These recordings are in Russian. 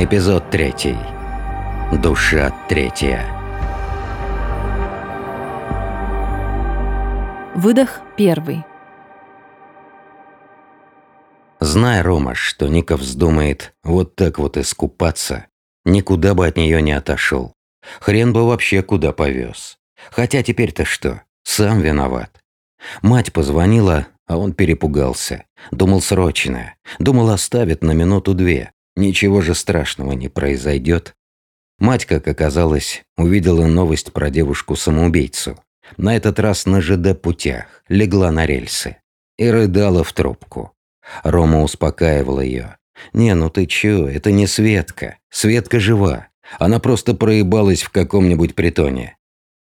Эпизод третий. Душа третья. Выдох первый. Знай, Рома, что Ника вздумает вот так вот искупаться, никуда бы от нее не отошел. Хрен бы вообще куда повез. Хотя теперь-то что, сам виноват. Мать позвонила, а он перепугался. Думал срочно. Думал оставит на минуту-две. Ничего же страшного не произойдет. Мать, как оказалось, увидела новость про девушку-самоубийцу. На этот раз на ЖД-путях, легла на рельсы. И рыдала в трубку. Рома успокаивал ее. «Не, ну ты чё, это не Светка. Светка жива. Она просто проебалась в каком-нибудь притоне».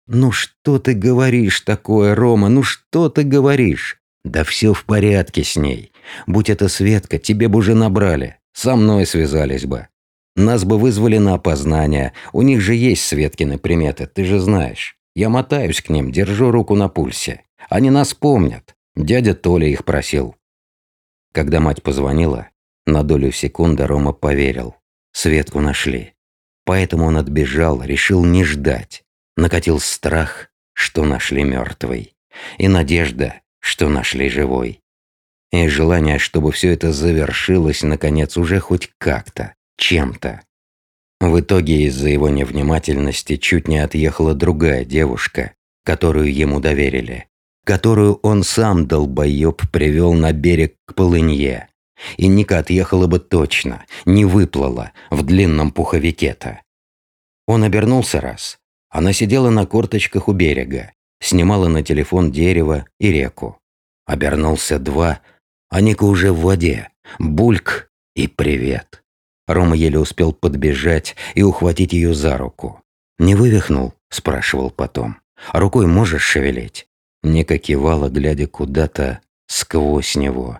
«Ну что ты говоришь такое, Рома? Ну что ты говоришь?» «Да все в порядке с ней. Будь это Светка, тебе бы уже набрали. Со мной связались бы. Нас бы вызвали на опознание. У них же есть Светкины приметы, ты же знаешь. Я мотаюсь к ним, держу руку на пульсе. Они нас помнят. Дядя Толя их просил. Когда мать позвонила, на долю секунды Рома поверил. Светку нашли. Поэтому он отбежал, решил не ждать. Накатил страх, что нашли мертвой. И надежда, что нашли живой и желание, чтобы все это завершилось, наконец, уже хоть как-то, чем-то. В итоге из-за его невнимательности чуть не отъехала другая девушка, которую ему доверили, которую он сам, долбоеб, привел на берег к полынье. И Ника отъехала бы точно, не выплыла в длинном пуховике-то. Он обернулся раз. Она сидела на корточках у берега, снимала на телефон дерево и реку. Обернулся два – а Ника уже в воде. Бульк и привет. Рома еле успел подбежать и ухватить ее за руку. «Не вывихнул?» – спрашивал потом. «Рукой можешь шевелить?» Ника кивала, глядя куда-то сквозь него.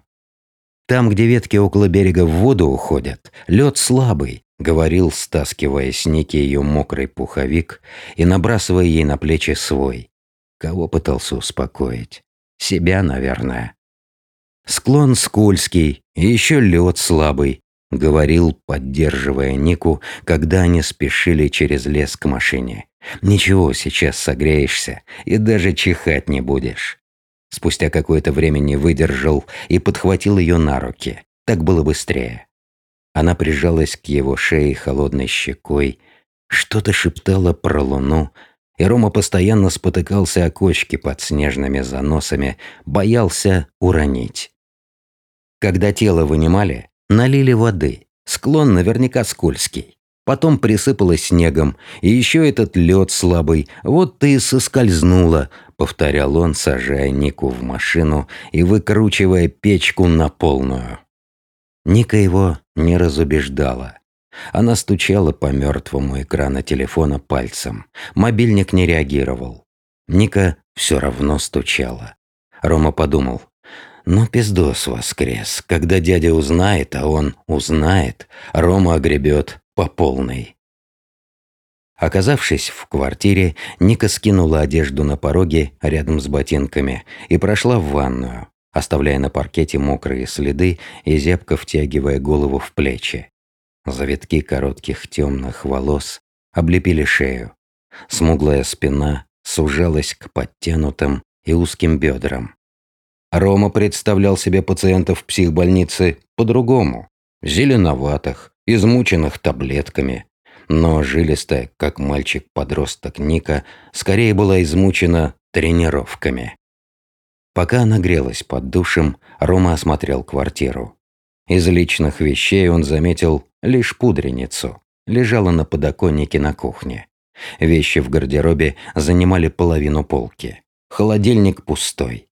«Там, где ветки около берега в воду уходят, лед слабый», – говорил, стаскивая с Ники ее мокрый пуховик и набрасывая ей на плечи свой. Кого пытался успокоить? Себя, наверное. Склон скользкий, еще лед слабый, говорил, поддерживая Нику, когда они спешили через лес к машине. Ничего, сейчас согреешься и даже чихать не будешь. Спустя какое-то время не выдержал и подхватил ее на руки. Так было быстрее. Она прижалась к его шее холодной щекой, что-то шептала про луну, и Рома постоянно спотыкался о кочки под снежными заносами, боялся уронить. Когда тело вынимали, налили воды. Склон наверняка скользкий. Потом присыпалось снегом, и еще этот лед слабый. Вот ты и соскользнула, повторял он, сажая Нику в машину и выкручивая печку на полную. Ника его не разубеждала. Она стучала по мертвому экрану телефона пальцем. Мобильник не реагировал. Ника все равно стучала. Рома подумал, но пиздос воскрес. Когда дядя узнает, а он узнает, Рома огребет по полной. Оказавшись в квартире, Ника скинула одежду на пороге рядом с ботинками и прошла в ванную, оставляя на паркете мокрые следы и зябко втягивая голову в плечи. Завитки коротких темных волос облепили шею. Смуглая спина сужалась к подтянутым и узким бедрам. Рома представлял себе пациентов психбольницы по-другому. Зеленоватых, измученных таблетками. Но жилистая, как мальчик-подросток Ника, скорее была измучена тренировками. Пока она грелась под душем, Рома осмотрел квартиру. Из личных вещей он заметил лишь пудреницу. Лежала на подоконнике на кухне. Вещи в гардеробе занимали половину полки. Холодильник пустой.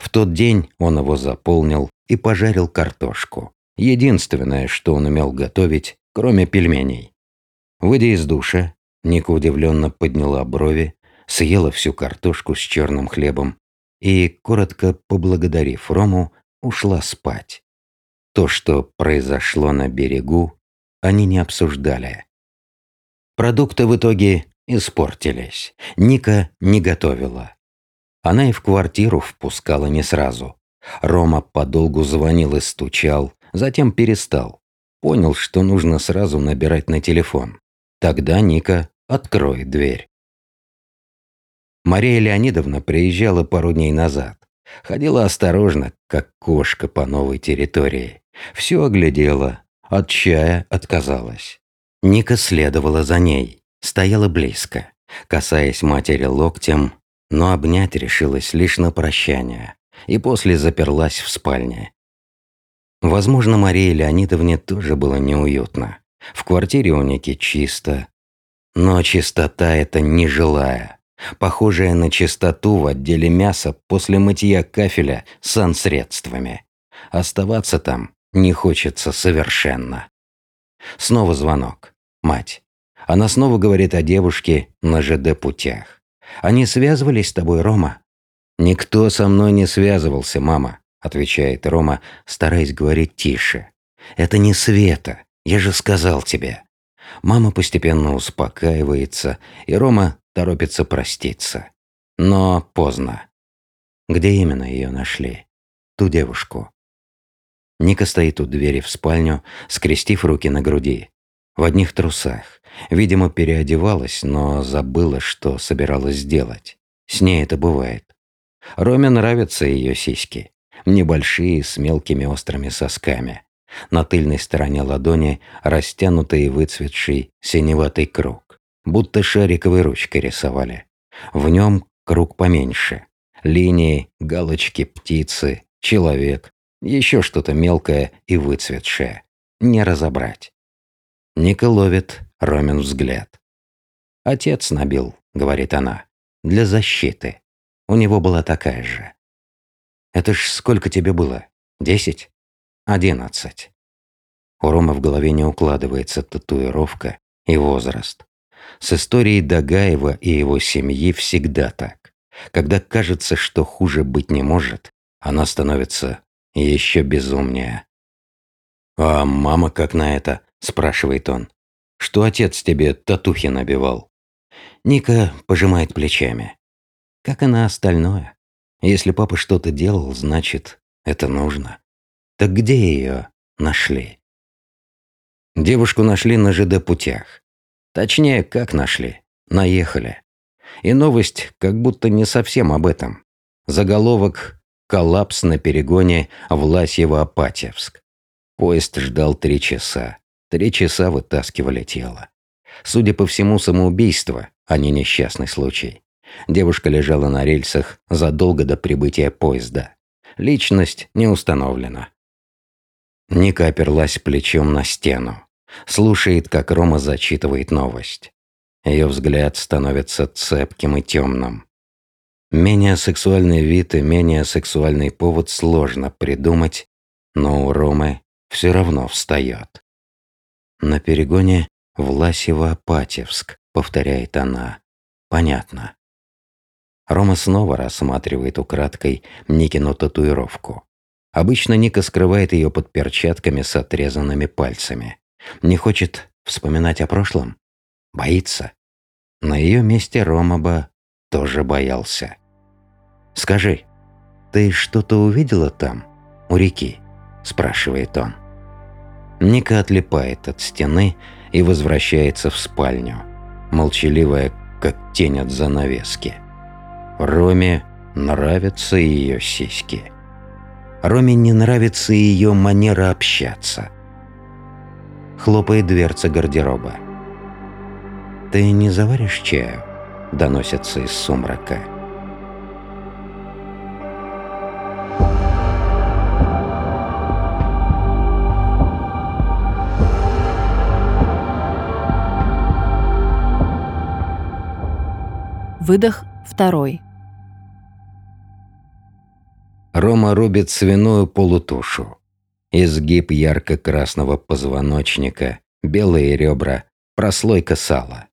В тот день он его заполнил и пожарил картошку. Единственное, что он умел готовить, кроме пельменей. Выйдя из душа, Ника удивленно подняла брови, съела всю картошку с черным хлебом и, коротко поблагодарив Рому, ушла спать. То, что произошло на берегу, они не обсуждали. Продукты в итоге испортились. Ника не готовила. Она и в квартиру впускала не сразу. Рома подолгу звонил и стучал, затем перестал. Понял, что нужно сразу набирать на телефон. Тогда Ника откроет дверь. Мария Леонидовна приезжала пару дней назад. Ходила осторожно, как кошка по новой территории. Все оглядела, от чая отказалась. Ника следовала за ней, стояла близко, касаясь матери локтем, но обнять решилась лишь на прощание, и после заперлась в спальне. Возможно, Марии Леонидовне тоже было неуютно. В квартире у Ники чисто, но чистота эта нежилая, похожая на чистоту в отделе мяса после мытья кафеля средствами. Оставаться там не хочется совершенно. Снова звонок. Мать. Она снова говорит о девушке на ЖД-путях. Они связывались с тобой, Рома? Никто со мной не связывался, мама, отвечает Рома, стараясь говорить тише. Это не Света, я же сказал тебе. Мама постепенно успокаивается, и Рома торопится проститься. Но поздно. Где именно ее нашли? Ту девушку. Ника стоит у двери в спальню, скрестив руки на груди. В одних трусах. Видимо, переодевалась, но забыла, что собиралась сделать. С ней это бывает. Роме нравятся ее сиськи. Небольшие, с мелкими острыми сосками. На тыльной стороне ладони растянутый и выцветший синеватый круг. Будто шариковой ручкой рисовали. В нем круг поменьше. Линии, галочки, птицы, человек, еще что-то мелкое и выцветшее. Не разобрать. Ника ловит Ромин взгляд. «Отец набил», — говорит она, — «для защиты. У него была такая же». «Это ж сколько тебе было? Десять?» Одиннадцать. У Ромы в голове не укладывается татуировка и возраст. С историей Дагаева и его семьи всегда так. Когда кажется, что хуже быть не может, она становится еще безумнее. «А мама как на это?» – спрашивает он. «Что отец тебе татухи набивал?» Ника пожимает плечами. Как и на остальное. Если папа что-то делал, значит, это нужно. Так где ее нашли? Девушку нашли на ЖД-путях. Точнее, как нашли? Наехали. И новость как будто не совсем об этом. Заголовок «Коллапс на перегоне Власьево-Апатьевск». Поезд ждал три часа. Три часа вытаскивали тело. Судя по всему, самоубийство, а не несчастный случай. Девушка лежала на рельсах задолго до прибытия поезда. Личность не установлена. Ника оперлась плечом на стену. Слушает, как Рома зачитывает новость. Ее взгляд становится цепким и темным. Менее сексуальный вид и менее сексуальный повод сложно придумать, но у Ромы все равно встает. На перегоне Власево-Апатьевск, повторяет она. Понятно. Рома снова рассматривает украдкой Никину татуировку. Обычно Ника скрывает ее под перчатками с отрезанными пальцами. Не хочет вспоминать о прошлом? Боится? На ее месте Рома бы тоже боялся. «Скажи, ты что-то увидела там, у реки?» – спрашивает он. Ника отлипает от стены и возвращается в спальню, молчаливая, как тень от занавески. Роме нравятся ее сиськи. Роме не нравится ее манера общаться. Хлопает дверца гардероба. «Ты не заваришь чаю?» – доносится из сумрака. Выдох второй. Рома рубит свиную полутушу. Изгиб ярко-красного позвоночника, белые ребра, прослойка сала.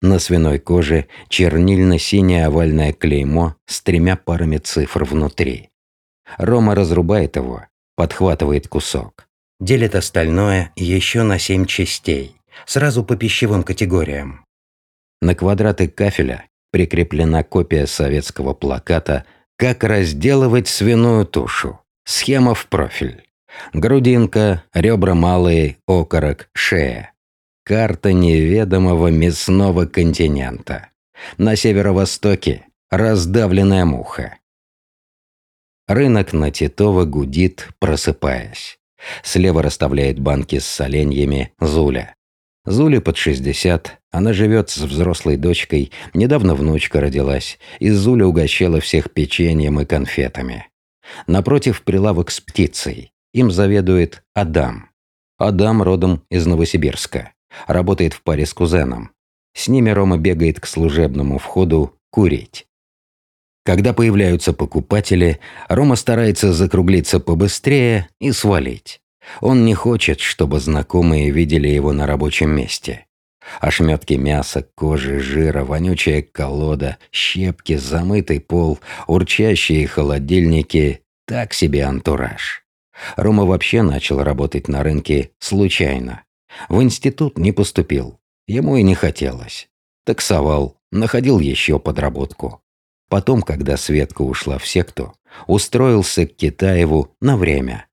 На свиной коже чернильно-синее овальное клеймо с тремя парами цифр внутри. Рома разрубает его, подхватывает кусок. Делит остальное еще на семь частей, сразу по пищевым категориям. На квадраты кафеля прикреплена копия советского плаката как разделывать свиную тушу. Схема в профиль. Грудинка, ребра малые, окорок, шея. Карта неведомого мясного континента. На северо-востоке раздавленная муха. Рынок на Титова гудит, просыпаясь. Слева расставляет банки с соленьями Зуля. Зуле под 60, она живет с взрослой дочкой, недавно внучка родилась, и Зуля угощала всех печеньем и конфетами. Напротив прилавок с птицей. Им заведует Адам. Адам родом из Новосибирска. Работает в паре с кузеном. С ними Рома бегает к служебному входу курить. Когда появляются покупатели, Рома старается закруглиться побыстрее и свалить. Он не хочет, чтобы знакомые видели его на рабочем месте. Ошметки мяса, кожи, жира, вонючая колода, щепки, замытый пол, урчащие холодильники – так себе антураж. Рома вообще начал работать на рынке случайно. В институт не поступил. Ему и не хотелось. Таксовал, находил еще подработку. Потом, когда Светка ушла в секту, устроился к Китаеву на время.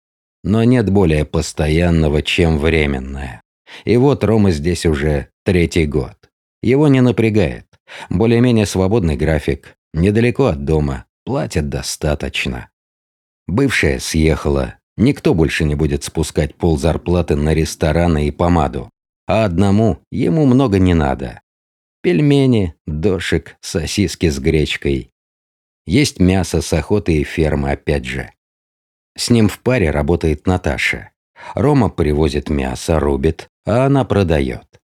Но нет более постоянного, чем временное. И вот Рома здесь уже третий год. Его не напрягает. Более-менее свободный график, недалеко от дома, платят достаточно. Бывшая съехала, никто больше не будет спускать пол зарплаты на рестораны и помаду. А одному ему много не надо. Пельмени, дошик, сосиски с гречкой. Есть мясо с охоты и фермы опять же. С ним в паре работает Наташа. Рома привозит мясо, рубит, а она продает.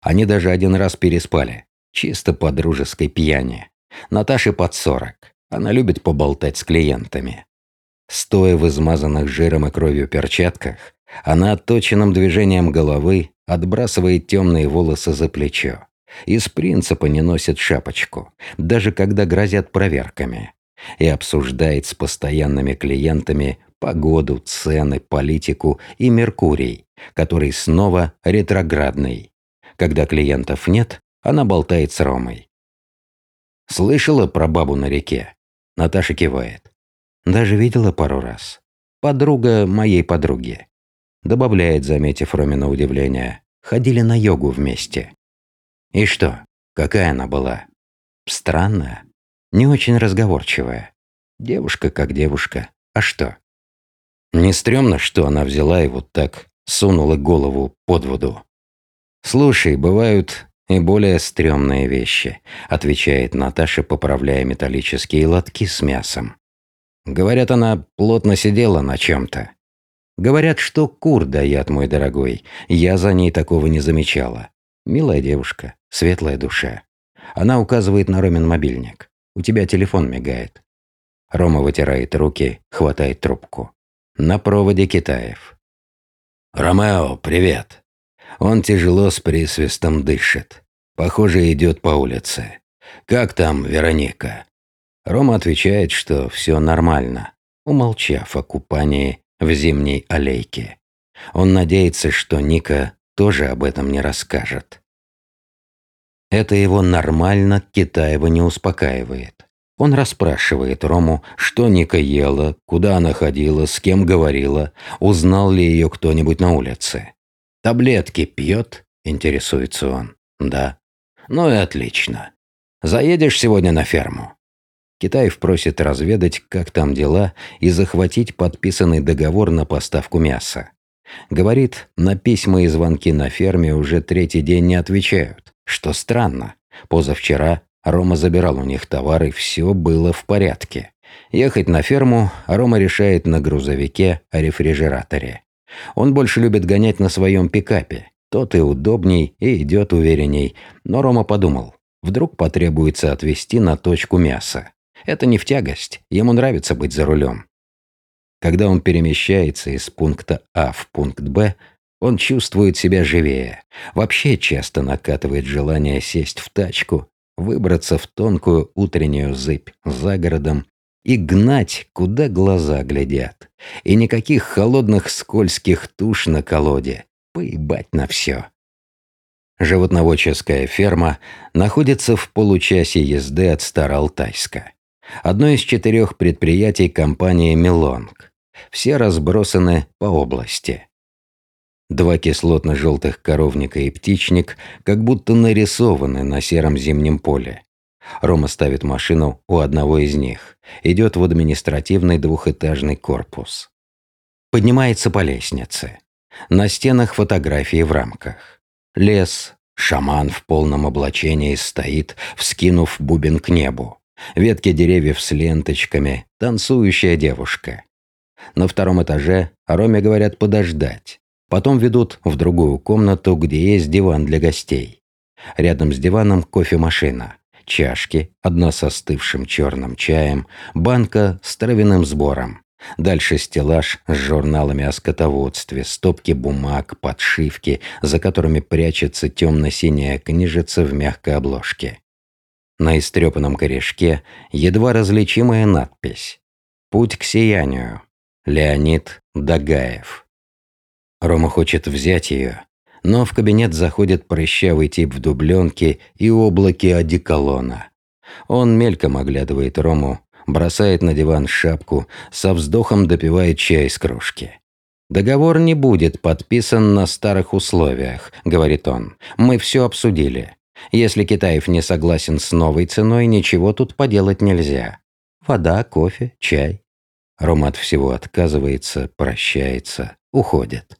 Они даже один раз переспали. Чисто по дружеской пьяни. Наташе под сорок. Она любит поболтать с клиентами. Стоя в измазанных жиром и кровью перчатках, она отточенным движением головы отбрасывает темные волосы за плечо. Из принципа не носит шапочку, даже когда грозят проверками. И обсуждает с постоянными клиентами погоду, цены, политику и Меркурий, который снова ретроградный. Когда клиентов нет, она болтает с Ромой. «Слышала про бабу на реке?» Наташа кивает. «Даже видела пару раз. Подруга моей подруги». Добавляет, заметив Ромина удивление. «Ходили на йогу вместе». «И что? Какая она была?» «Странная. Не очень разговорчивая. Девушка как девушка. А что?» Не стрёмно, что она взяла и вот так сунула голову под воду. «Слушай, бывают и более стрёмные вещи», – отвечает Наташа, поправляя металлические лотки с мясом. Говорят, она плотно сидела на чем-то. Говорят, что кур дает, мой дорогой. Я за ней такого не замечала. Милая девушка, светлая душа. Она указывает на Ромин мобильник. У тебя телефон мигает. Рома вытирает руки, хватает трубку. На проводе Китаев. «Ромео, привет!» Он тяжело с присвистом дышит. Похоже, идет по улице. «Как там Вероника?» Рома отвечает, что все нормально, умолчав о купании в зимней аллейке. Он надеется, что Ника тоже об этом не расскажет. Это его нормально Китаева не успокаивает. Он расспрашивает Рому, что Ника ела, куда она ходила, с кем говорила, узнал ли ее кто-нибудь на улице. «Таблетки пьет?» – интересуется он. «Да». «Ну и отлично. Заедешь сегодня на ферму?» Китаев просит разведать, как там дела, и захватить подписанный договор на поставку мяса. Говорит, на письма и звонки на ферме уже третий день не отвечают, что странно. Позавчера Рома забирал у них товары, все было в порядке. Ехать на ферму Рома решает на грузовике о рефрижераторе. Он больше любит гонять на своем пикапе. Тот и удобней, и идет уверенней. Но Рома подумал, вдруг потребуется отвезти на точку мяса. Это не в тягость, ему нравится быть за рулем. Когда он перемещается из пункта А в пункт Б, он чувствует себя живее. Вообще часто накатывает желание сесть в тачку выбраться в тонкую утреннюю зыбь за городом и гнать, куда глаза глядят. И никаких холодных скользких туш на колоде. Поебать на все. Животноводческая ферма находится в получасе езды от Староалтайска. Одно из четырех предприятий компании «Мелонг». Все разбросаны по области. Два кислотно-желтых коровника и птичник как будто нарисованы на сером зимнем поле. Рома ставит машину у одного из них. Идет в административный двухэтажный корпус. Поднимается по лестнице. На стенах фотографии в рамках. Лес, шаман в полном облачении стоит, вскинув бубен к небу. Ветки деревьев с ленточками, танцующая девушка. На втором этаже Роме говорят подождать. Потом ведут в другую комнату, где есть диван для гостей. Рядом с диваном кофемашина, чашки, одна со остывшим черным чаем, банка с травяным сбором. Дальше стеллаж с журналами о скотоводстве, стопки бумаг, подшивки, за которыми прячется темно-синяя книжица в мягкой обложке. На истрепанном корешке едва различимая надпись «Путь к сиянию. Леонид Дагаев». Рома хочет взять ее, но в кабинет заходит прыщавый тип в дубленке и облаке одеколона. Он мельком оглядывает Рому, бросает на диван шапку, со вздохом допивает чай из кружки. «Договор не будет подписан на старых условиях», — говорит он. «Мы все обсудили. Если Китаев не согласен с новой ценой, ничего тут поделать нельзя. Вода, кофе, чай». Рома от всего отказывается, прощается, уходит.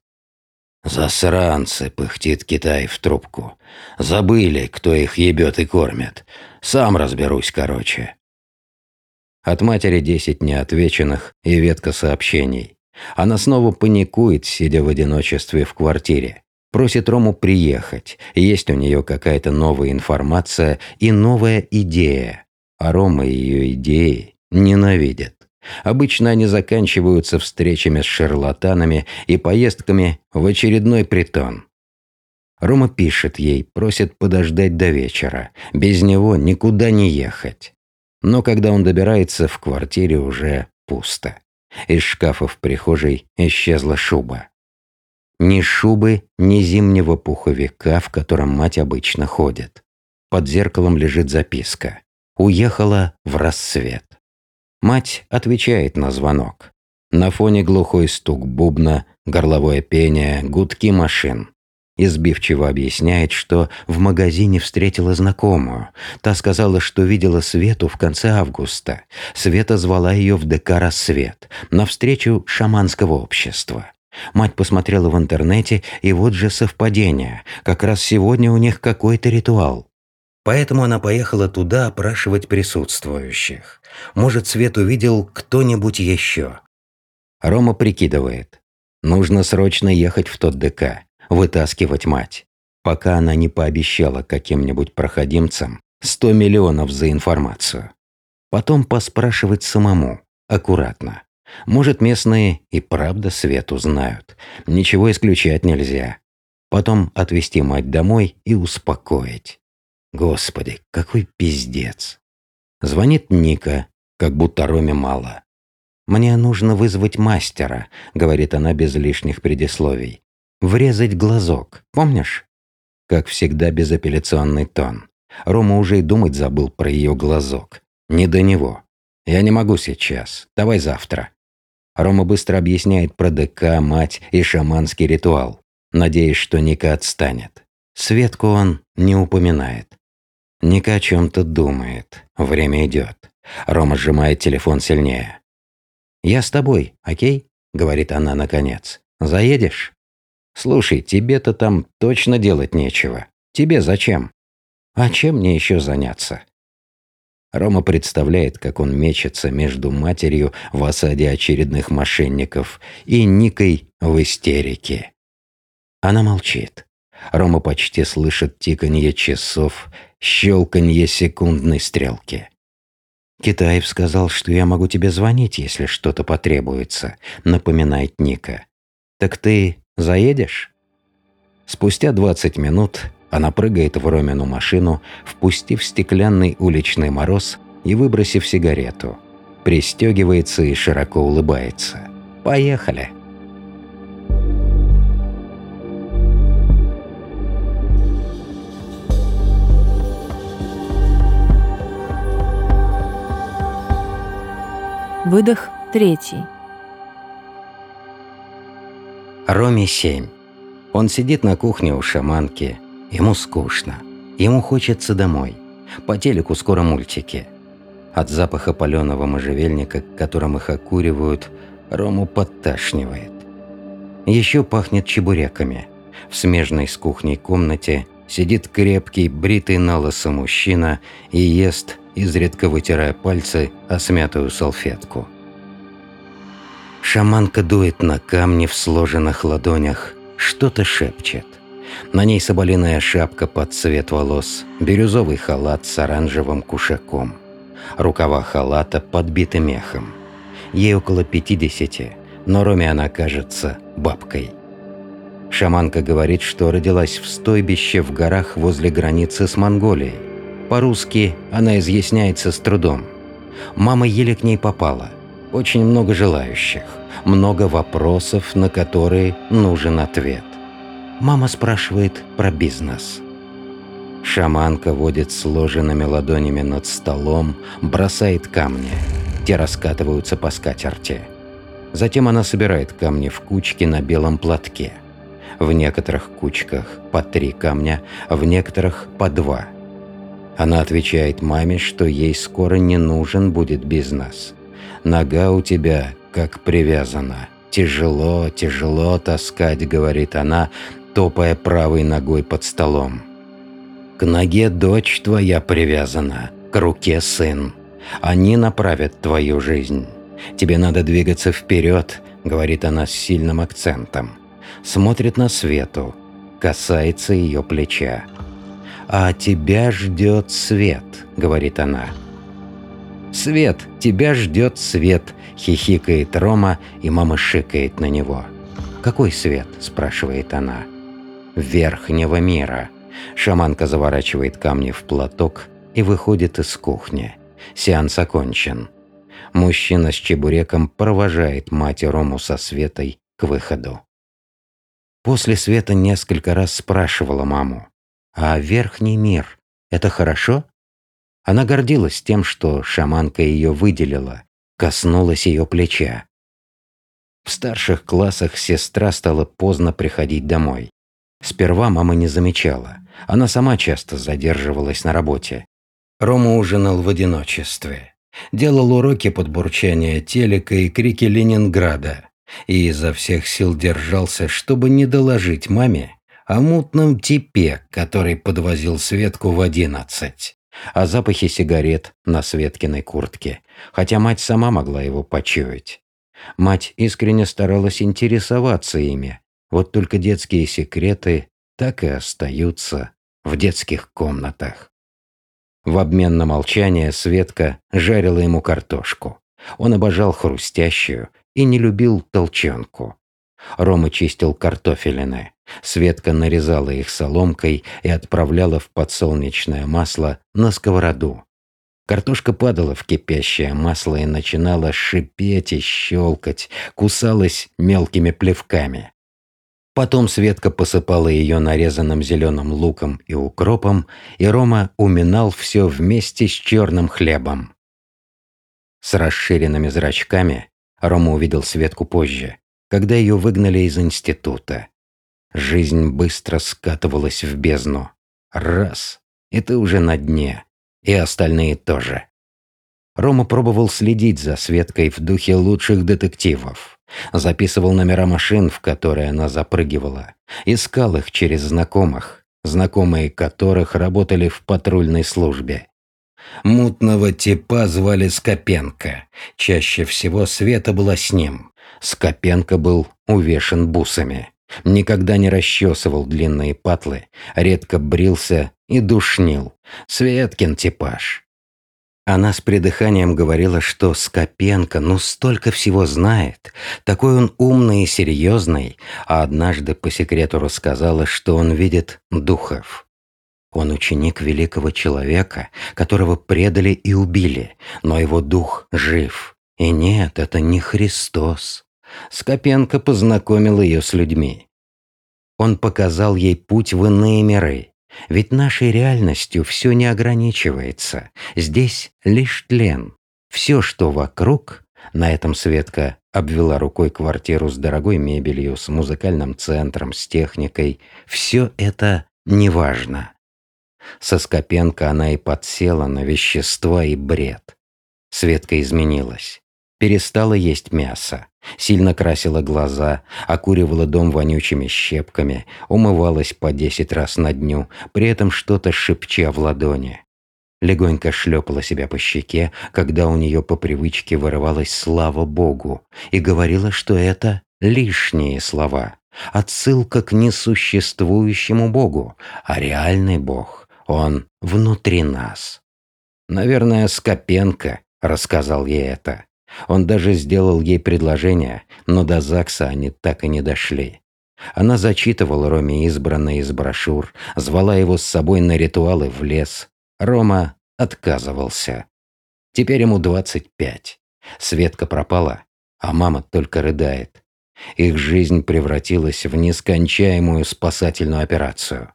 «Засранцы!» — пыхтит Китай в трубку. «Забыли, кто их ебет и кормит. Сам разберусь, короче». От матери десять неотвеченных и ветка сообщений. Она снова паникует, сидя в одиночестве в квартире. Просит Рому приехать. Есть у нее какая-то новая информация и новая идея. А Рома ее идеи ненавидит. Обычно они заканчиваются встречами с шарлатанами и поездками в очередной притон. Рома пишет ей, просит подождать до вечера. Без него никуда не ехать. Но когда он добирается, в квартире уже пусто. Из шкафа в прихожей исчезла шуба. Ни шубы, ни зимнего пуховика, в котором мать обычно ходит. Под зеркалом лежит записка. Уехала в рассвет. Мать отвечает на звонок. На фоне глухой стук бубна, горловое пение, гудки машин. Избивчиво объясняет, что в магазине встретила знакомую. Та сказала, что видела Свету в конце августа. Света звала ее в ДК «Рассвет» на встречу шаманского общества. Мать посмотрела в интернете, и вот же совпадение. Как раз сегодня у них какой-то ритуал. Поэтому она поехала туда опрашивать присутствующих. Может, Свет увидел кто-нибудь еще. Рома прикидывает. Нужно срочно ехать в тот ДК вытаскивать мать, пока она не пообещала каким-нибудь проходимцам 100 миллионов за информацию. Потом поспрашивать самому, аккуратно. Может, местные и правда Свету знают. Ничего исключать нельзя. Потом отвезти мать домой и успокоить. Господи, какой пиздец. Звонит Ника, как будто Роме мало. «Мне нужно вызвать мастера», — говорит она без лишних предисловий врезать глазок, помнишь? Как всегда, безапелляционный тон. Рома уже и думать забыл про ее глазок. Не до него. Я не могу сейчас. Давай завтра. Рома быстро объясняет про ДК, мать и шаманский ритуал, надеясь, что Ника отстанет. Светку он не упоминает. Ника о чем-то думает. Время идет. Рома сжимает телефон сильнее. «Я с тобой, окей?» — говорит она наконец. «Заедешь?» Слушай, тебе-то там точно делать нечего. Тебе зачем? А чем мне еще заняться? Рома представляет, как он мечется между матерью в осаде очередных мошенников и Никой в истерике. Она молчит. Рома почти слышит тиканье часов, щелканье секундной стрелки. «Китаев сказал, что я могу тебе звонить, если что-то потребуется», — напоминает Ника. «Так ты Заедешь?» Спустя 20 минут она прыгает в Ромину машину, впустив стеклянный уличный мороз и выбросив сигарету. Пристегивается и широко улыбается. «Поехали!» Выдох третий. Роме семь. Он сидит на кухне у шаманки. Ему скучно. Ему хочется домой. По телеку скоро мультики. От запаха паленого можжевельника, которым их окуривают, Рому подташнивает. Еще пахнет чебуреками. В смежной с кухней комнате сидит крепкий, бритый на лысо мужчина и ест, изредка вытирая пальцы о смятую салфетку. Шаманка дует на камни в сложенных ладонях, что-то шепчет. На ней соболиная шапка под цвет волос, бирюзовый халат с оранжевым кушаком. Рукава халата подбиты мехом. Ей около пятидесяти, но Роме она кажется бабкой. Шаманка говорит, что родилась в стойбище в горах возле границы с Монголией. По-русски она изъясняется с трудом. Мама еле к ней попала. Очень много желающих, много вопросов, на которые нужен ответ. Мама спрашивает про бизнес. Шаманка водит сложенными ладонями над столом, бросает камни. Те раскатываются по скатерти. Затем она собирает камни в кучки на белом платке. В некоторых кучках по три камня, в некоторых по два. Она отвечает маме, что ей скоро не нужен будет бизнес. Нога у тебя как привязана. Тяжело, тяжело таскать, говорит она, топая правой ногой под столом. К ноге дочь твоя привязана, к руке сын. Они направят твою жизнь. Тебе надо двигаться вперед, говорит она с сильным акцентом. Смотрит на Свету, касается ее плеча. «А тебя ждет свет», — говорит она. «Свет, тебя ждет свет», — хихикает Рома, и мама шикает на него. «Какой свет?» – спрашивает она. «Верхнего мира». Шаманка заворачивает камни в платок и выходит из кухни. Сеанс окончен. Мужчина с чебуреком провожает мать Рому со Светой к выходу. После Света несколько раз спрашивала маму, «А верхний мир – это хорошо?» Она гордилась тем, что шаманка ее выделила, коснулась ее плеча. В старших классах сестра стала поздно приходить домой. Сперва мама не замечала. Она сама часто задерживалась на работе. Рома ужинал в одиночестве. Делал уроки под бурчание телека и крики Ленинграда. И изо всех сил держался, чтобы не доложить маме о мутном типе, который подвозил Светку в одиннадцать. О запахе сигарет на Светкиной куртке, хотя мать сама могла его почуять. Мать искренне старалась интересоваться ими, вот только детские секреты так и остаются в детских комнатах. В обмен на молчание Светка жарила ему картошку. Он обожал хрустящую и не любил толченку. Рома чистил картофелины. Светка нарезала их соломкой и отправляла в подсолнечное масло на сковороду. Картошка падала в кипящее масло и начинала шипеть и щелкать, кусалась мелкими плевками. Потом Светка посыпала ее нарезанным зеленым луком и укропом, и Рома уминал все вместе с черным хлебом. С расширенными зрачками Рома увидел Светку позже, когда ее выгнали из института. Жизнь быстро скатывалась в бездну. Раз, и ты уже на дне, и остальные тоже. Рома пробовал следить за Светкой в духе лучших детективов. Записывал номера машин, в которые она запрыгивала. Искал их через знакомых, знакомые которых работали в патрульной службе. Мутного типа звали Скопенко. Чаще всего Света была с ним. Скопенко был увешан бусами. Никогда не расчесывал длинные патлы, редко брился и душнил. Светкин типаж. Она с придыханием говорила, что Скопенко ну столько всего знает, такой он умный и серьезный, а однажды по секрету рассказала, что он видит духов. Он ученик великого человека, которого предали и убили, но его дух жив. И нет, это не Христос. Скопенко познакомил ее с людьми. Он показал ей путь в иные миры, ведь нашей реальностью все не ограничивается. Здесь лишь тлен. Все, что вокруг, на этом Светка обвела рукой квартиру с дорогой мебелью, с музыкальным центром, с техникой. Все это неважно. Со Скопенко она и подсела на вещества и бред. Светка изменилась. Перестала есть мясо, сильно красила глаза, окуривала дом вонючими щепками, умывалась по десять раз на дню, при этом что-то шепча в ладони. Легонько шлепала себя по щеке, когда у нее по привычке вырывалась «слава Богу», и говорила, что это лишние слова, отсылка к несуществующему Богу, а реальный Бог, он внутри нас. Наверное, Скопенко рассказал ей это. Он даже сделал ей предложение, но до ЗАГСа они так и не дошли. Она зачитывала Роме избранное из брошюр, звала его с собой на ритуалы в лес. Рома отказывался. Теперь ему 25. Светка пропала, а мама только рыдает. Их жизнь превратилась в нескончаемую спасательную операцию.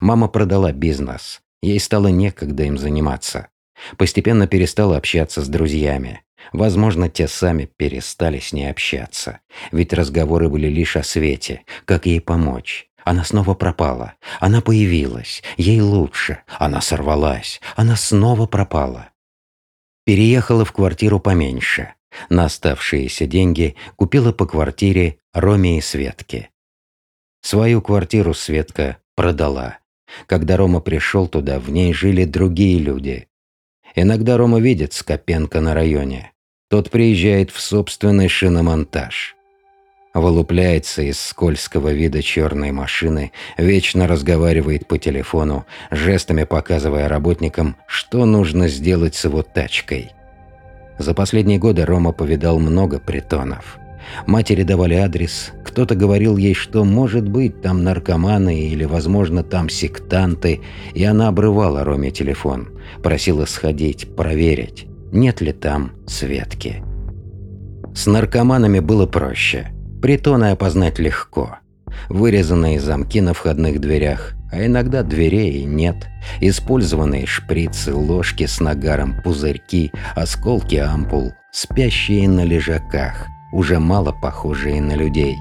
Мама продала бизнес. Ей стало некогда им заниматься. Постепенно перестала общаться с друзьями. Возможно, те сами перестали с ней общаться. Ведь разговоры были лишь о свете, как ей помочь. Она снова пропала. Она появилась. Ей лучше. Она сорвалась. Она снова пропала. Переехала в квартиру поменьше. На оставшиеся деньги купила по квартире Роме и Светке. Свою квартиру Светка продала. Когда Рома пришел туда, в ней жили другие люди. Иногда Рома видит Скопенко на районе. Тот приезжает в собственный шиномонтаж. Вылупляется из скользкого вида черной машины, вечно разговаривает по телефону, жестами показывая работникам, что нужно сделать с его тачкой. За последние годы Рома повидал много притонов. Матери давали адрес, кто-то говорил ей, что, может быть, там наркоманы или, возможно, там сектанты, и она обрывала Роме телефон, просила сходить, проверить, нет ли там Светки. С наркоманами было проще. Притоны опознать легко. Вырезанные замки на входных дверях, а иногда дверей нет, использованные шприцы, ложки с нагаром, пузырьки, осколки ампул, спящие на лежаках – уже мало похожие на людей.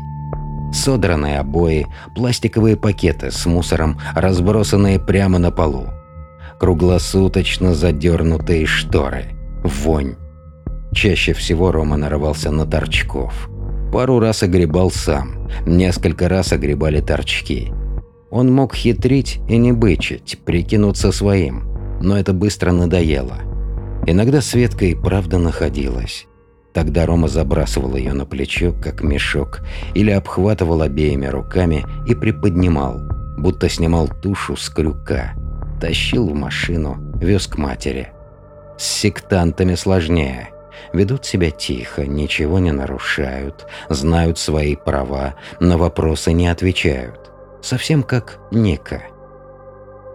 Содранные обои, пластиковые пакеты с мусором, разбросанные прямо на полу. Круглосуточно задернутые шторы. Вонь. Чаще всего Рома нарывался на торчков. Пару раз огребал сам, несколько раз огребали торчки. Он мог хитрить и не бычить, прикинуться своим, но это быстро надоело. Иногда Светка и правда находилась. Тогда Рома забрасывал ее на плечо, как мешок, или обхватывал обеими руками и приподнимал, будто снимал тушу с крюка. Тащил в машину, вез к матери. С сектантами сложнее. Ведут себя тихо, ничего не нарушают, знают свои права, на вопросы не отвечают. Совсем как Ника.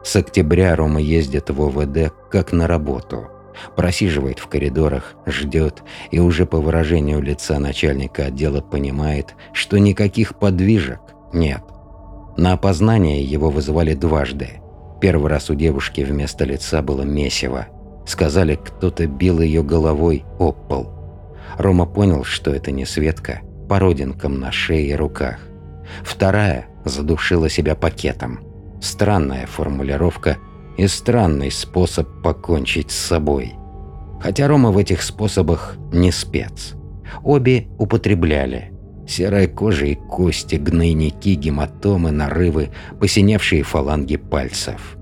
С октября Рома ездит в ОВД как на работу – Просиживает в коридорах, ждет, и уже по выражению лица начальника отдела понимает, что никаких подвижек нет. На опознание его вызывали дважды. Первый раз у девушки вместо лица было месиво. Сказали, кто-то бил ее головой об пол. Рома понял, что это не Светка, по родинкам на шее и руках. Вторая задушила себя пакетом. Странная формулировка – и странный способ покончить с собой. Хотя Рома в этих способах не спец. Обе употребляли. Серая кожа и кости, гнойники, гематомы, нарывы, посиневшие фаланги пальцев.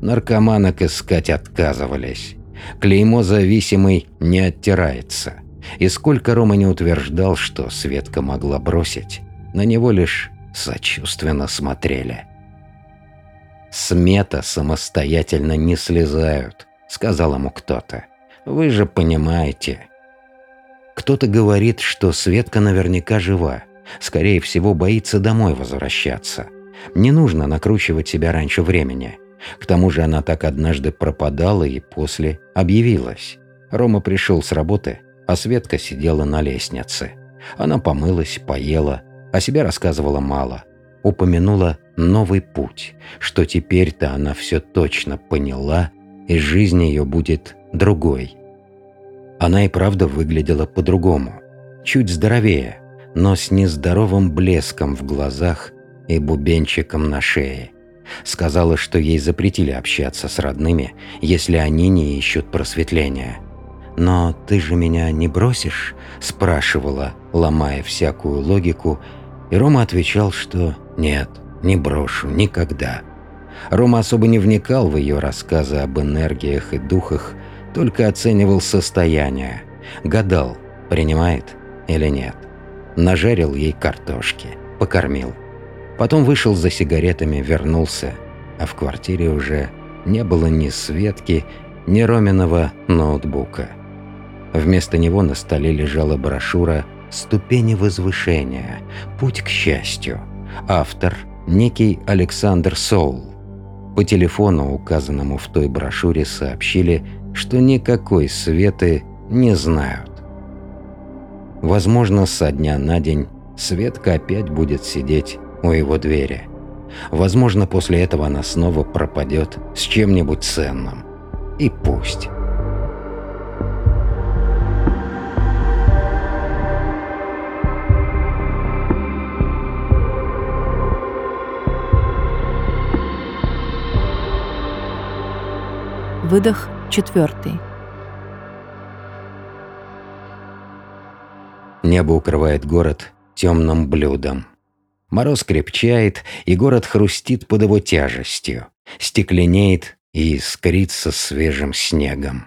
Наркоманок искать отказывались. Клеймо зависимый не оттирается. И сколько Рома не утверждал, что Светка могла бросить, на него лишь сочувственно смотрели. «Смета самостоятельно не слезают», — сказал ему кто-то. «Вы же понимаете». Кто-то говорит, что Светка наверняка жива. Скорее всего, боится домой возвращаться. Не нужно накручивать себя раньше времени. К тому же она так однажды пропадала и после объявилась. Рома пришел с работы, а Светка сидела на лестнице. Она помылась, поела, о себе рассказывала мало – упомянула новый путь, что теперь-то она все точно поняла, и жизнь ее будет другой. Она и правда выглядела по-другому. чуть здоровее, но с нездоровым блеском в глазах и бубенчиком на шее. Сказала, что ей запретили общаться с родными, если они не ищут просветления. «Но ты же меня не бросишь?» – спрашивала, ломая всякую логику, и Рома отвечал, что «нет, не брошу, никогда». Рома особо не вникал в ее рассказы об энергиях и духах, только оценивал состояние, гадал, принимает или нет. Нажарил ей картошки, покормил. Потом вышел за сигаретами, вернулся, а в квартире уже не было ни Светки, ни Роминого ноутбука. Вместо него на столе лежала брошюра «Ступени возвышения. Путь к счастью». Автор – некий Александр Соул. По телефону, указанному в той брошюре, сообщили, что никакой Светы не знают. Возможно, со дня на день Светка опять будет сидеть у его двери. Возможно, после этого она снова пропадет с чем-нибудь ценным. И пусть. Выдох четвертый. Небо укрывает город темным блюдом. Мороз крепчает, и город хрустит под его тяжестью, стекленеет и искрится свежим снегом.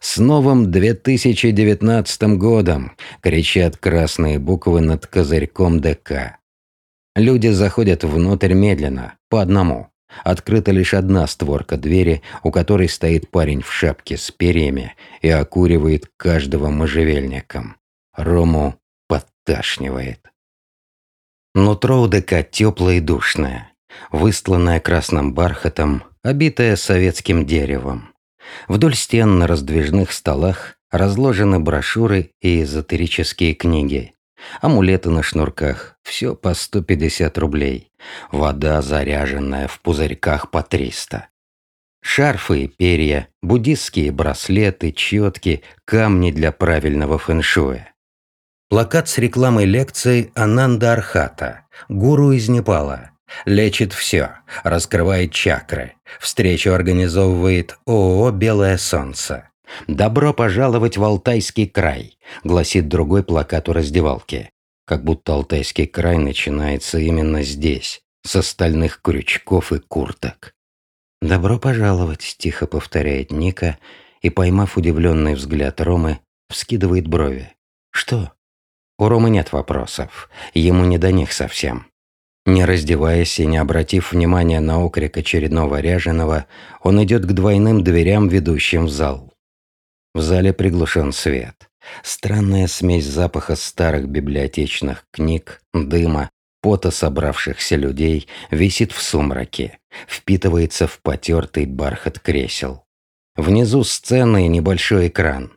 «С новым 2019 годом!» — кричат красные буквы над козырьком ДК. Люди заходят внутрь медленно, по одному. Открыта лишь одна створка двери, у которой стоит парень в шапке с перьями и окуривает каждого можжевельником. Рому подташнивает. Нутро у ДК теплое и душное, выстланное красным бархатом, обитое советским деревом. Вдоль стен на раздвижных столах разложены брошюры и эзотерические книги. Амулеты на шнурках, все по 150 рублей. Вода, заряженная в пузырьках по 300. Шарфы и перья, буддистские браслеты, четки, камни для правильного фэншуя. Плакат с рекламой лекции Ананда Архата, гуру из Непала. Лечит все, раскрывает чакры. Встречу организовывает ООО «Белое солнце». «Добро пожаловать в Алтайский край», — гласит другой плакат у раздевалки. Как будто Алтайский край начинается именно здесь, с остальных крючков и курток. «Добро пожаловать», — тихо повторяет Ника и, поймав удивленный взгляд Ромы, вскидывает брови. «Что?» У Ромы нет вопросов, ему не до них совсем. Не раздеваясь и не обратив внимания на окрик очередного ряженого, он идет к двойным дверям, ведущим в зал. В зале приглушен свет. Странная смесь запаха старых библиотечных книг, дыма, пота собравшихся людей висит в сумраке, впитывается в потертый бархат кресел. Внизу сцены и небольшой экран.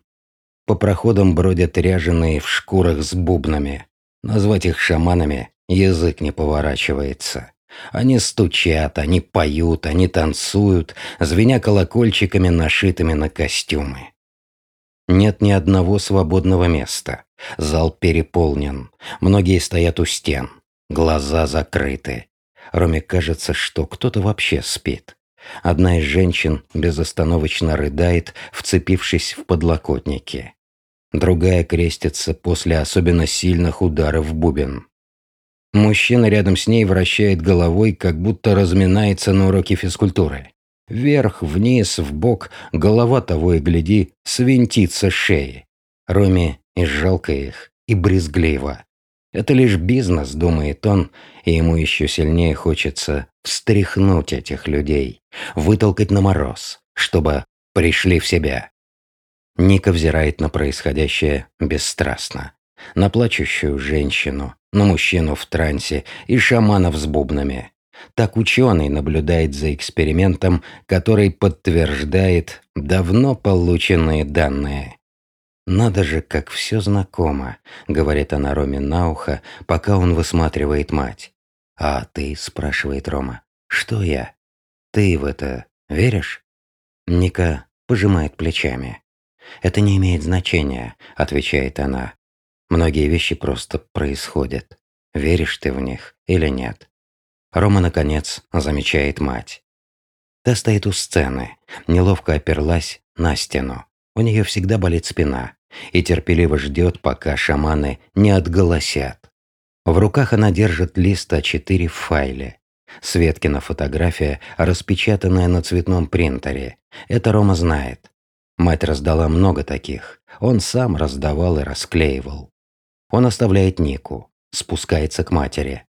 По проходам бродят ряженые в шкурах с бубнами. Назвать их шаманами язык не поворачивается. Они стучат, они поют, они танцуют, звеня колокольчиками, нашитыми на костюмы. Нет ни одного свободного места. Зал переполнен. Многие стоят у стен. Глаза закрыты. Роме кажется, что кто-то вообще спит. Одна из женщин безостановочно рыдает, вцепившись в подлокотники. Другая крестится после особенно сильных ударов в бубен. Мужчина рядом с ней вращает головой, как будто разминается на уроке физкультуры. Вверх, вниз, в бок, голова того и гляди, свинтится шеи. Роме и жалко их, и брезгливо. Это лишь бизнес, думает он, и ему еще сильнее хочется встряхнуть этих людей, вытолкать на мороз, чтобы пришли в себя. Ника взирает на происходящее бесстрастно. На плачущую женщину, на мужчину в трансе и шаманов с бубнами. Так ученый наблюдает за экспериментом, который подтверждает давно полученные данные. «Надо же, как все знакомо», — говорит она Роме на ухо, пока он высматривает мать. «А ты?» — спрашивает Рома. «Что я? Ты в это веришь?» Ника пожимает плечами. «Это не имеет значения», — отвечает она. Многие вещи просто происходят. Веришь ты в них или нет? Рома, наконец, замечает мать. Та стоит у сцены, неловко оперлась на стену. У нее всегда болит спина и терпеливо ждет, пока шаманы не отголосят. В руках она держит лист А4 в файле. Светкина фотография, распечатанная на цветном принтере. Это Рома знает. Мать раздала много таких. Он сам раздавал и расклеивал. Он оставляет Нику, спускается к матери.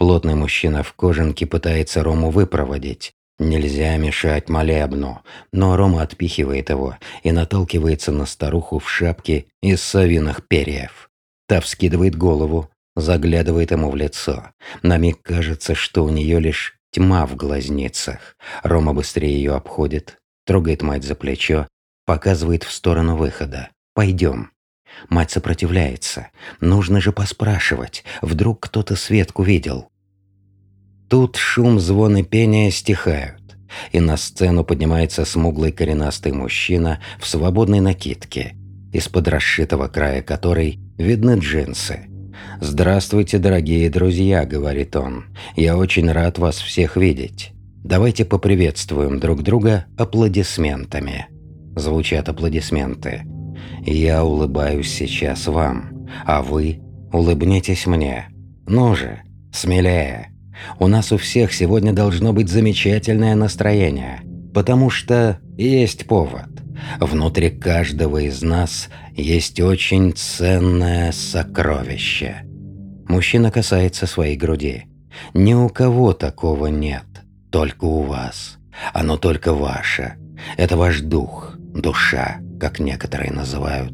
Плотный мужчина в кожанке пытается Рому выпроводить. Нельзя мешать молебну, но Рома отпихивает его и наталкивается на старуху в шапке из совиных перьев. Та вскидывает голову, заглядывает ему в лицо. На миг кажется, что у нее лишь тьма в глазницах. Рома быстрее ее обходит, трогает мать за плечо, показывает в сторону выхода. «Пойдем». Мать сопротивляется. Нужно же поспрашивать. Вдруг кто-то Светку видел. Тут шум, звон и пение стихают, и на сцену поднимается смуглый коренастый мужчина в свободной накидке, из-под расшитого края которой видны джинсы. «Здравствуйте, дорогие друзья», — говорит он. «Я очень рад вас всех видеть. Давайте поприветствуем друг друга аплодисментами». Звучат аплодисменты. «Я улыбаюсь сейчас вам, а вы улыбнитесь мне. Ну же, смелее». У нас у всех сегодня должно быть замечательное настроение, потому что есть повод. Внутри каждого из нас есть очень ценное сокровище. Мужчина касается своей груди. Ни у кого такого нет, только у вас. Оно только ваше. Это ваш дух, душа, как некоторые называют.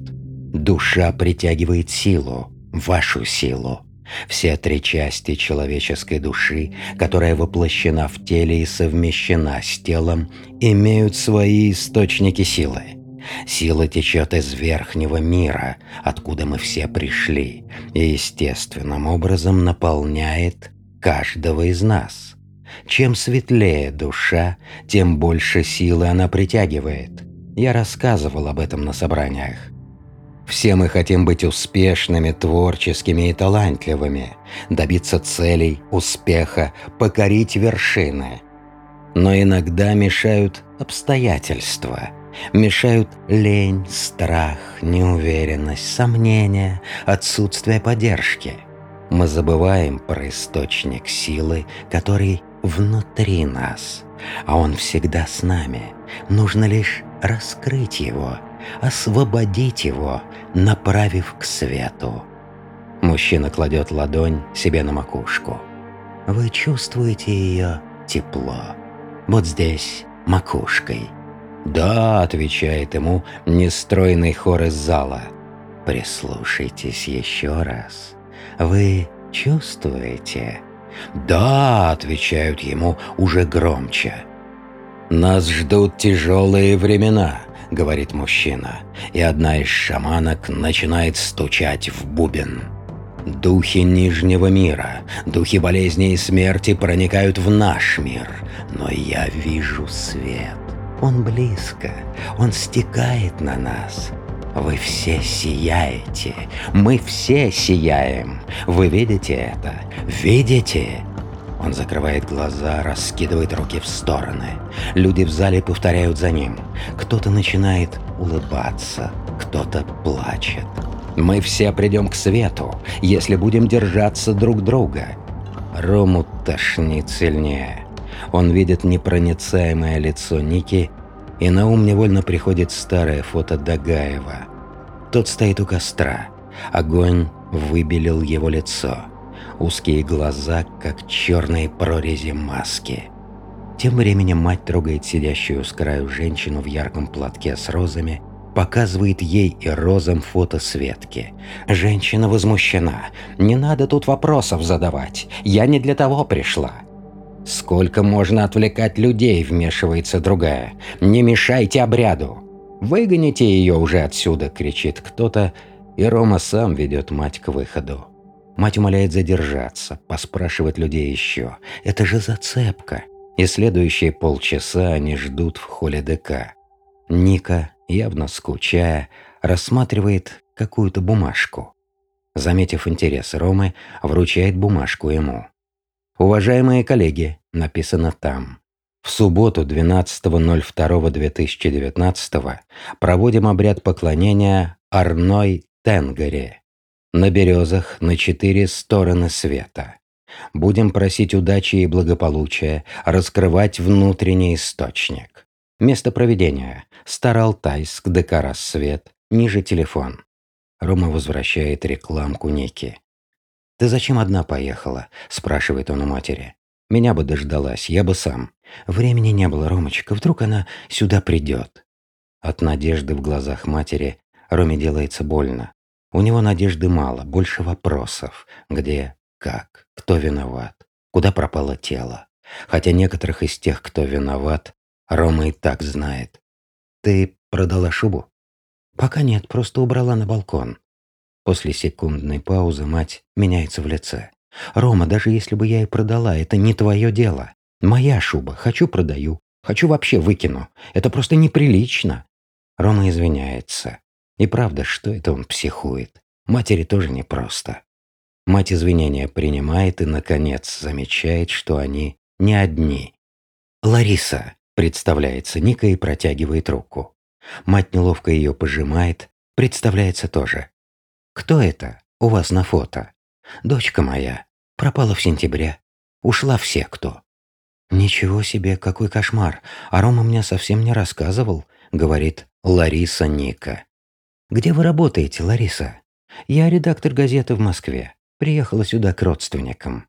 Душа притягивает силу, вашу силу. Все три части человеческой души, которая воплощена в теле и совмещена с телом, имеют свои источники силы. Сила течет из верхнего мира, откуда мы все пришли, и естественным образом наполняет каждого из нас. Чем светлее душа, тем больше силы она притягивает. Я рассказывал об этом на собраниях. Все мы хотим быть успешными, творческими и талантливыми, добиться целей, успеха, покорить вершины. Но иногда мешают обстоятельства, мешают лень, страх, неуверенность, сомнения, отсутствие поддержки. Мы забываем про источник силы, который внутри нас, а он всегда с нами. Нужно лишь раскрыть его – освободить его, направив к свету. Мужчина кладет ладонь себе на макушку. Вы чувствуете ее тепло. Вот здесь, макушкой. «Да», — отвечает ему нестройный хор из зала. «Прислушайтесь еще раз. Вы чувствуете?» «Да», — отвечают ему уже громче. «Нас ждут тяжелые времена», — говорит мужчина, и одна из шаманок начинает стучать в бубен. Духи Нижнего мира, духи болезни и смерти проникают в наш мир, но я вижу свет. Он близко, он стекает на нас. Вы все сияете, мы все сияем. Вы видите это? Видите? Он закрывает глаза, раскидывает руки в стороны. Люди в зале повторяют за ним. Кто-то начинает улыбаться, кто-то плачет. «Мы все придем к свету, если будем держаться друг друга». Рому тошнит сильнее. Он видит непроницаемое лицо Ники, и на ум невольно приходит старое фото Дагаева. Тот стоит у костра. Огонь выбелил его лицо узкие глаза, как черные прорези маски. Тем временем мать трогает сидящую с краю женщину в ярком платке с розами, показывает ей и розам фото Светки. Женщина возмущена. «Не надо тут вопросов задавать. Я не для того пришла». «Сколько можно отвлекать людей?» – вмешивается другая. «Не мешайте обряду!» «Выгоните ее уже отсюда!» – кричит кто-то, и Рома сам ведет мать к выходу. Мать умоляет задержаться, поспрашивать людей еще. Это же зацепка. И следующие полчаса они ждут в холле ДК. Ника, явно скучая, рассматривает какую-то бумажку. Заметив интерес Ромы, вручает бумажку ему. «Уважаемые коллеги», написано там. В субботу 12.02.2019 проводим обряд поклонения Арной Тенгере на березах на четыре стороны света. Будем просить удачи и благополучия, раскрывать внутренний источник. Место проведения – Старалтайск, ДК «Рассвет», ниже телефон. Рома возвращает рекламку Ники. «Ты зачем одна поехала?» – спрашивает он у матери. «Меня бы дождалась, я бы сам. Времени не было, Ромочка, вдруг она сюда придет». От надежды в глазах матери Роме делается больно. У него надежды мало, больше вопросов. Где, как, кто виноват, куда пропало тело. Хотя некоторых из тех, кто виноват, Рома и так знает. «Ты продала шубу?» «Пока нет, просто убрала на балкон». После секундной паузы мать меняется в лице. «Рома, даже если бы я и продала, это не твое дело. Моя шуба. Хочу – продаю. Хочу – вообще выкину. Это просто неприлично». Рома извиняется. И правда, что это он психует? Матери тоже непросто. Мать извинения принимает и, наконец, замечает, что они не одни. «Лариса», – представляется Ника и протягивает руку. Мать неловко ее пожимает, представляется тоже. «Кто это у вас на фото?» «Дочка моя. Пропала в сентябре. Ушла все кто». «Ничего себе, какой кошмар. А Рома мне совсем не рассказывал», — говорит Лариса Ника. «Где вы работаете, Лариса?» «Я редактор газеты в Москве. Приехала сюда к родственникам».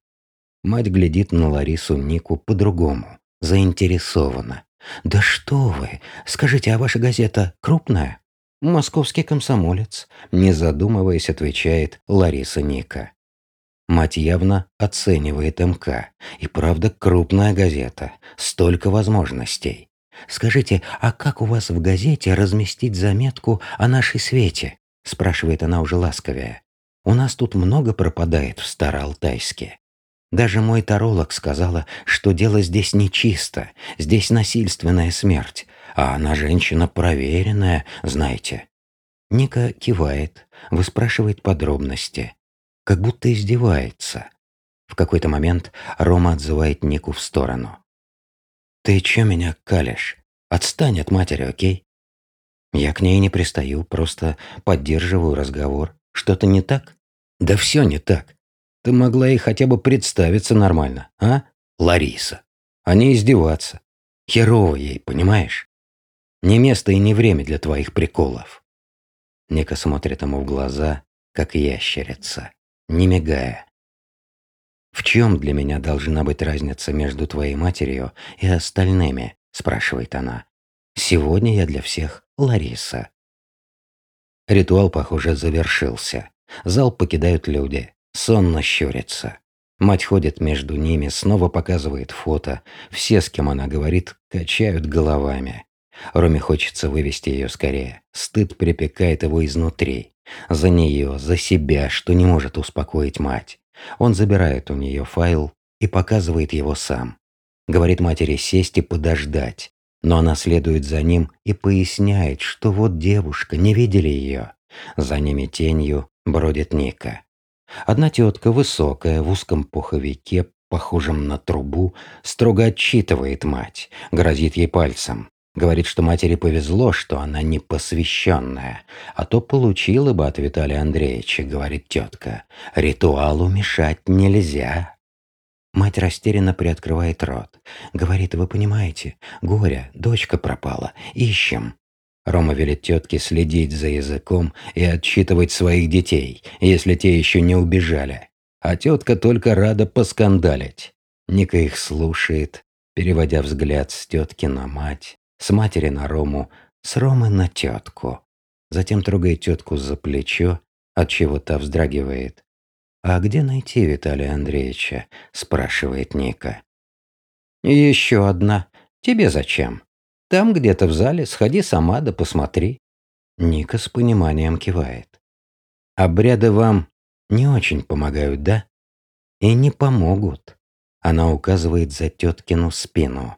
Мать глядит на Ларису Нику по-другому, заинтересованно. «Да что вы! Скажите, а ваша газета крупная?» «Московский комсомолец», – не задумываясь, отвечает Лариса Ника. Мать явно оценивает МК. И правда, крупная газета. Столько возможностей. «Скажите, а как у вас в газете разместить заметку о нашей свете?» – спрашивает она уже ласковее. «У нас тут много пропадает в Староалтайске. Даже мой таролог сказала, что дело здесь нечисто, здесь насильственная смерть, а она женщина проверенная, знаете». Ника кивает, выспрашивает подробности, как будто издевается. В какой-то момент Рома отзывает Нику в сторону. «Ты чё меня калишь? Отстань от матери, окей?» Я к ней не пристаю, просто поддерживаю разговор. Что-то не так? Да все не так. Ты могла ей хотя бы представиться нормально, а, Лариса? А не издеваться. Херово ей, понимаешь? Не место и не время для твоих приколов. Ника смотрит ему в глаза, как ящерица, не мигая. «В чем для меня должна быть разница между твоей матерью и остальными?» – спрашивает она. «Сегодня я для всех Лариса». Ритуал, похоже, завершился. Зал покидают люди. Сонно щурится. Мать ходит между ними, снова показывает фото. Все, с кем она говорит, качают головами. Роме хочется вывести ее скорее. Стыд припекает его изнутри. За нее, за себя, что не может успокоить мать. Он забирает у нее файл и показывает его сам. Говорит матери сесть и подождать. Но она следует за ним и поясняет, что вот девушка, не видели ее. За ними тенью бродит Ника. Одна тетка, высокая, в узком пуховике, похожем на трубу, строго отчитывает мать, грозит ей пальцем. Говорит, что матери повезло, что она не посвященная, а то получила бы от Виталия Андреевича, говорит тетка. Ритуалу мешать нельзя. Мать растерянно приоткрывает рот. Говорит, вы понимаете, горе, дочка пропала, ищем. Рома велит тетке следить за языком и отчитывать своих детей, если те еще не убежали. А тетка только рада поскандалить. Ника их слушает, переводя взгляд с тетки на мать, с матери на Рому, с Ромы на тетку. Затем трогает тетку за плечо, от чего та вздрагивает. «А где найти Виталия Андреевича?» – спрашивает Ника. «Еще одна. Тебе зачем?» Там где-то в зале, сходи сама да посмотри». Ника с пониманием кивает. «Обряды вам не очень помогают, да?» «И не помогут». Она указывает за теткину спину.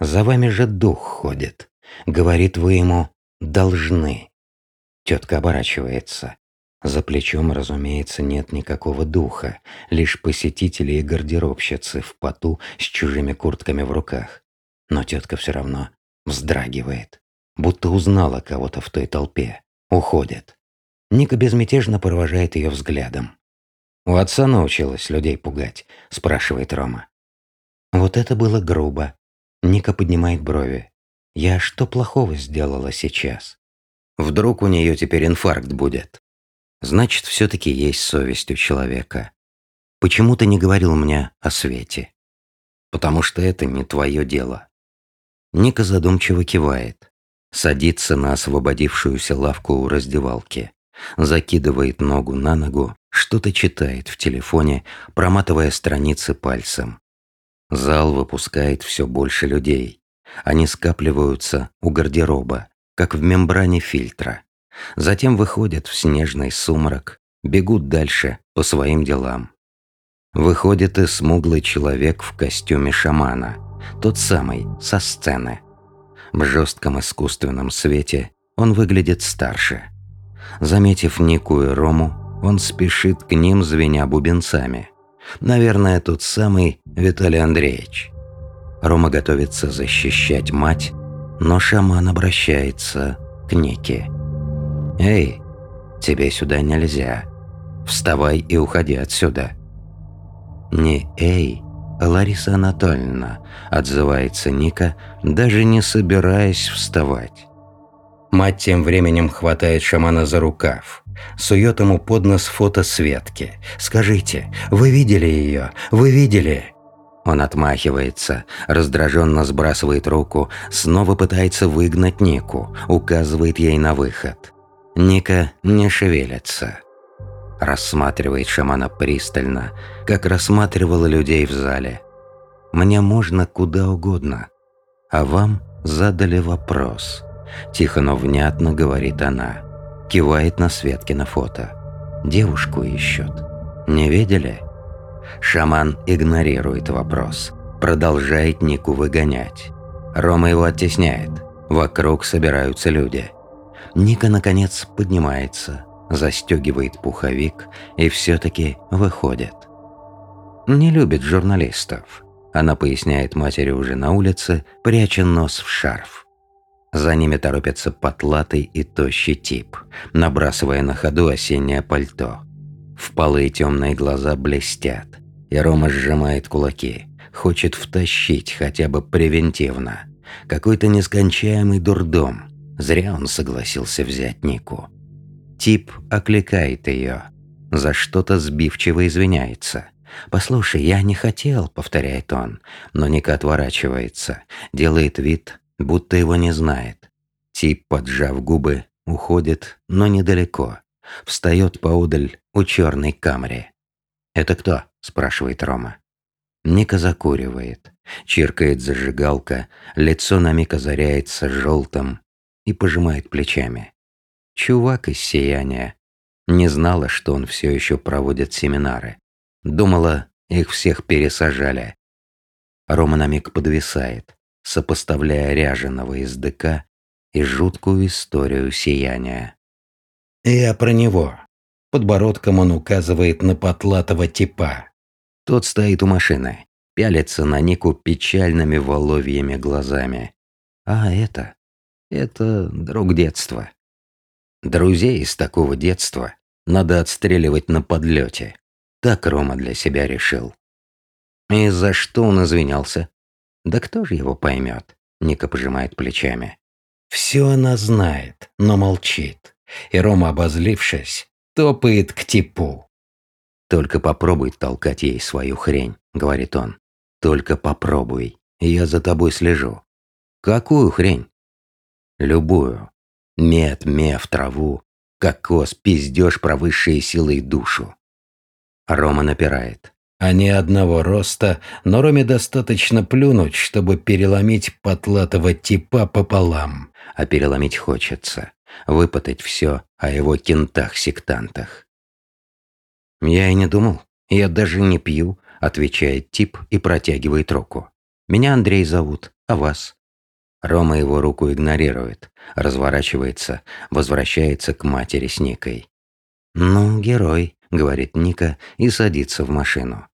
«За вами же дух ходит. Говорит, вы ему должны». Тетка оборачивается. За плечом, разумеется, нет никакого духа, лишь посетители и гардеробщицы в поту с чужими куртками в руках. Но тетка все равно вздрагивает, будто узнала кого-то в той толпе. Уходит. Ника безмятежно провожает ее взглядом. «У отца научилась людей пугать?» – спрашивает Рома. «Вот это было грубо». Ника поднимает брови. «Я что плохого сделала сейчас?» Вдруг у нее теперь инфаркт будет. Значит, все-таки есть совесть у человека. Почему ты не говорил мне о свете? Потому что это не твое дело. Ника задумчиво кивает. Садится на освободившуюся лавку у раздевалки. Закидывает ногу на ногу, что-то читает в телефоне, проматывая страницы пальцем. Зал выпускает все больше людей. Они скапливаются у гардероба, как в мембране фильтра. Затем выходят в снежный сумрак, бегут дальше по своим делам. Выходит и смуглый человек в костюме шамана, тот самый, со сцены. В жестком искусственном свете он выглядит старше. Заметив Нику и Рому, он спешит к ним, звеня бубенцами. Наверное, тот самый Виталий Андреевич. Рома готовится защищать мать, но шаман обращается к Нике. «Эй, тебе сюда нельзя. Вставай и уходи отсюда». «Не эй, Лариса Анатольевна», – отзывается Ника, даже не собираясь вставать. Мать тем временем хватает шамана за рукав, сует ему под нос фото Светки. «Скажите, вы видели ее? Вы видели?» Он отмахивается, раздраженно сбрасывает руку, снова пытается выгнать Нику, указывает ей на выход. Ника не шевелится. Рассматривает шамана пристально, как рассматривала людей в зале. «Мне можно куда угодно, а вам задали вопрос». Тихо, но внятно говорит она. Кивает на Светкино фото. Девушку ищут. Не видели? Шаман игнорирует вопрос. Продолжает Нику выгонять. Рома его оттесняет. Вокруг собираются люди. Ника, наконец, поднимается, застегивает пуховик и все-таки выходит. Не любит журналистов. Она поясняет матери уже на улице, пряча нос в шарф. За ними торопится потлатый и тощий тип, набрасывая на ходу осеннее пальто. Впалые темные глаза блестят, и Рома сжимает кулаки, хочет втащить хотя бы превентивно. Какой-то нескончаемый дурдом. Зря он согласился взять Нику. Тип окликает ее, за что-то сбивчиво извиняется. «Послушай, я не хотел», — повторяет он, но Ника отворачивается, делает вид, будто его не знает. Тип, поджав губы, уходит, но недалеко. Встает поодаль у черной камри. «Это кто?» – спрашивает Рома. Ника закуривает. Чиркает зажигалка, лицо на миг озаряется желтым и пожимает плечами. Чувак из сияния. Не знала, что он все еще проводит семинары. Думала, их всех пересажали. Рома на миг подвисает сопоставляя ряженого из ДК и жуткую историю сияния. «Я про него». Подбородком он указывает на потлатого типа. Тот стоит у машины, пялится на Нику печальными воловьими глазами. А это? Это друг детства. Друзей из такого детства надо отстреливать на подлете. Так Рома для себя решил. И за что он извинялся? Да кто же его поймет? Ника пожимает плечами. Все она знает, но молчит. И Рома, обозлившись, топает к типу. «Только попробуй толкать ей свою хрень», — говорит он. «Только попробуй, я за тобой слежу». «Какую хрень?» «Любую. Мед, меф, траву, кокос, пиздеж про высшие силы и душу». Рома напирает. Они одного роста, но Роме достаточно плюнуть, чтобы переломить потлатого типа пополам. А переломить хочется. Выпытать все о его кентах-сектантах. «Я и не думал. Я даже не пью», — отвечает тип и протягивает руку. «Меня Андрей зовут, а вас?» Рома его руку игнорирует, разворачивается, возвращается к матери с Никой. «Ну, герой», — говорит Ника и садится в машину.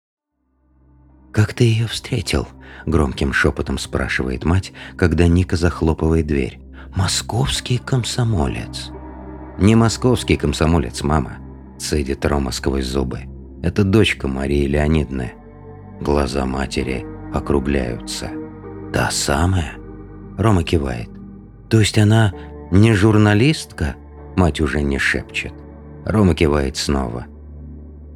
«Как ты ее встретил?» – громким шепотом спрашивает мать, когда Ника захлопывает дверь. «Московский комсомолец». «Не московский комсомолец, мама», – цедит Рома сквозь зубы. «Это дочка Марии Леонидны». Глаза матери округляются. «Та самая?» Рома кивает. «То есть она не журналистка?» Мать уже не шепчет. Рома кивает снова.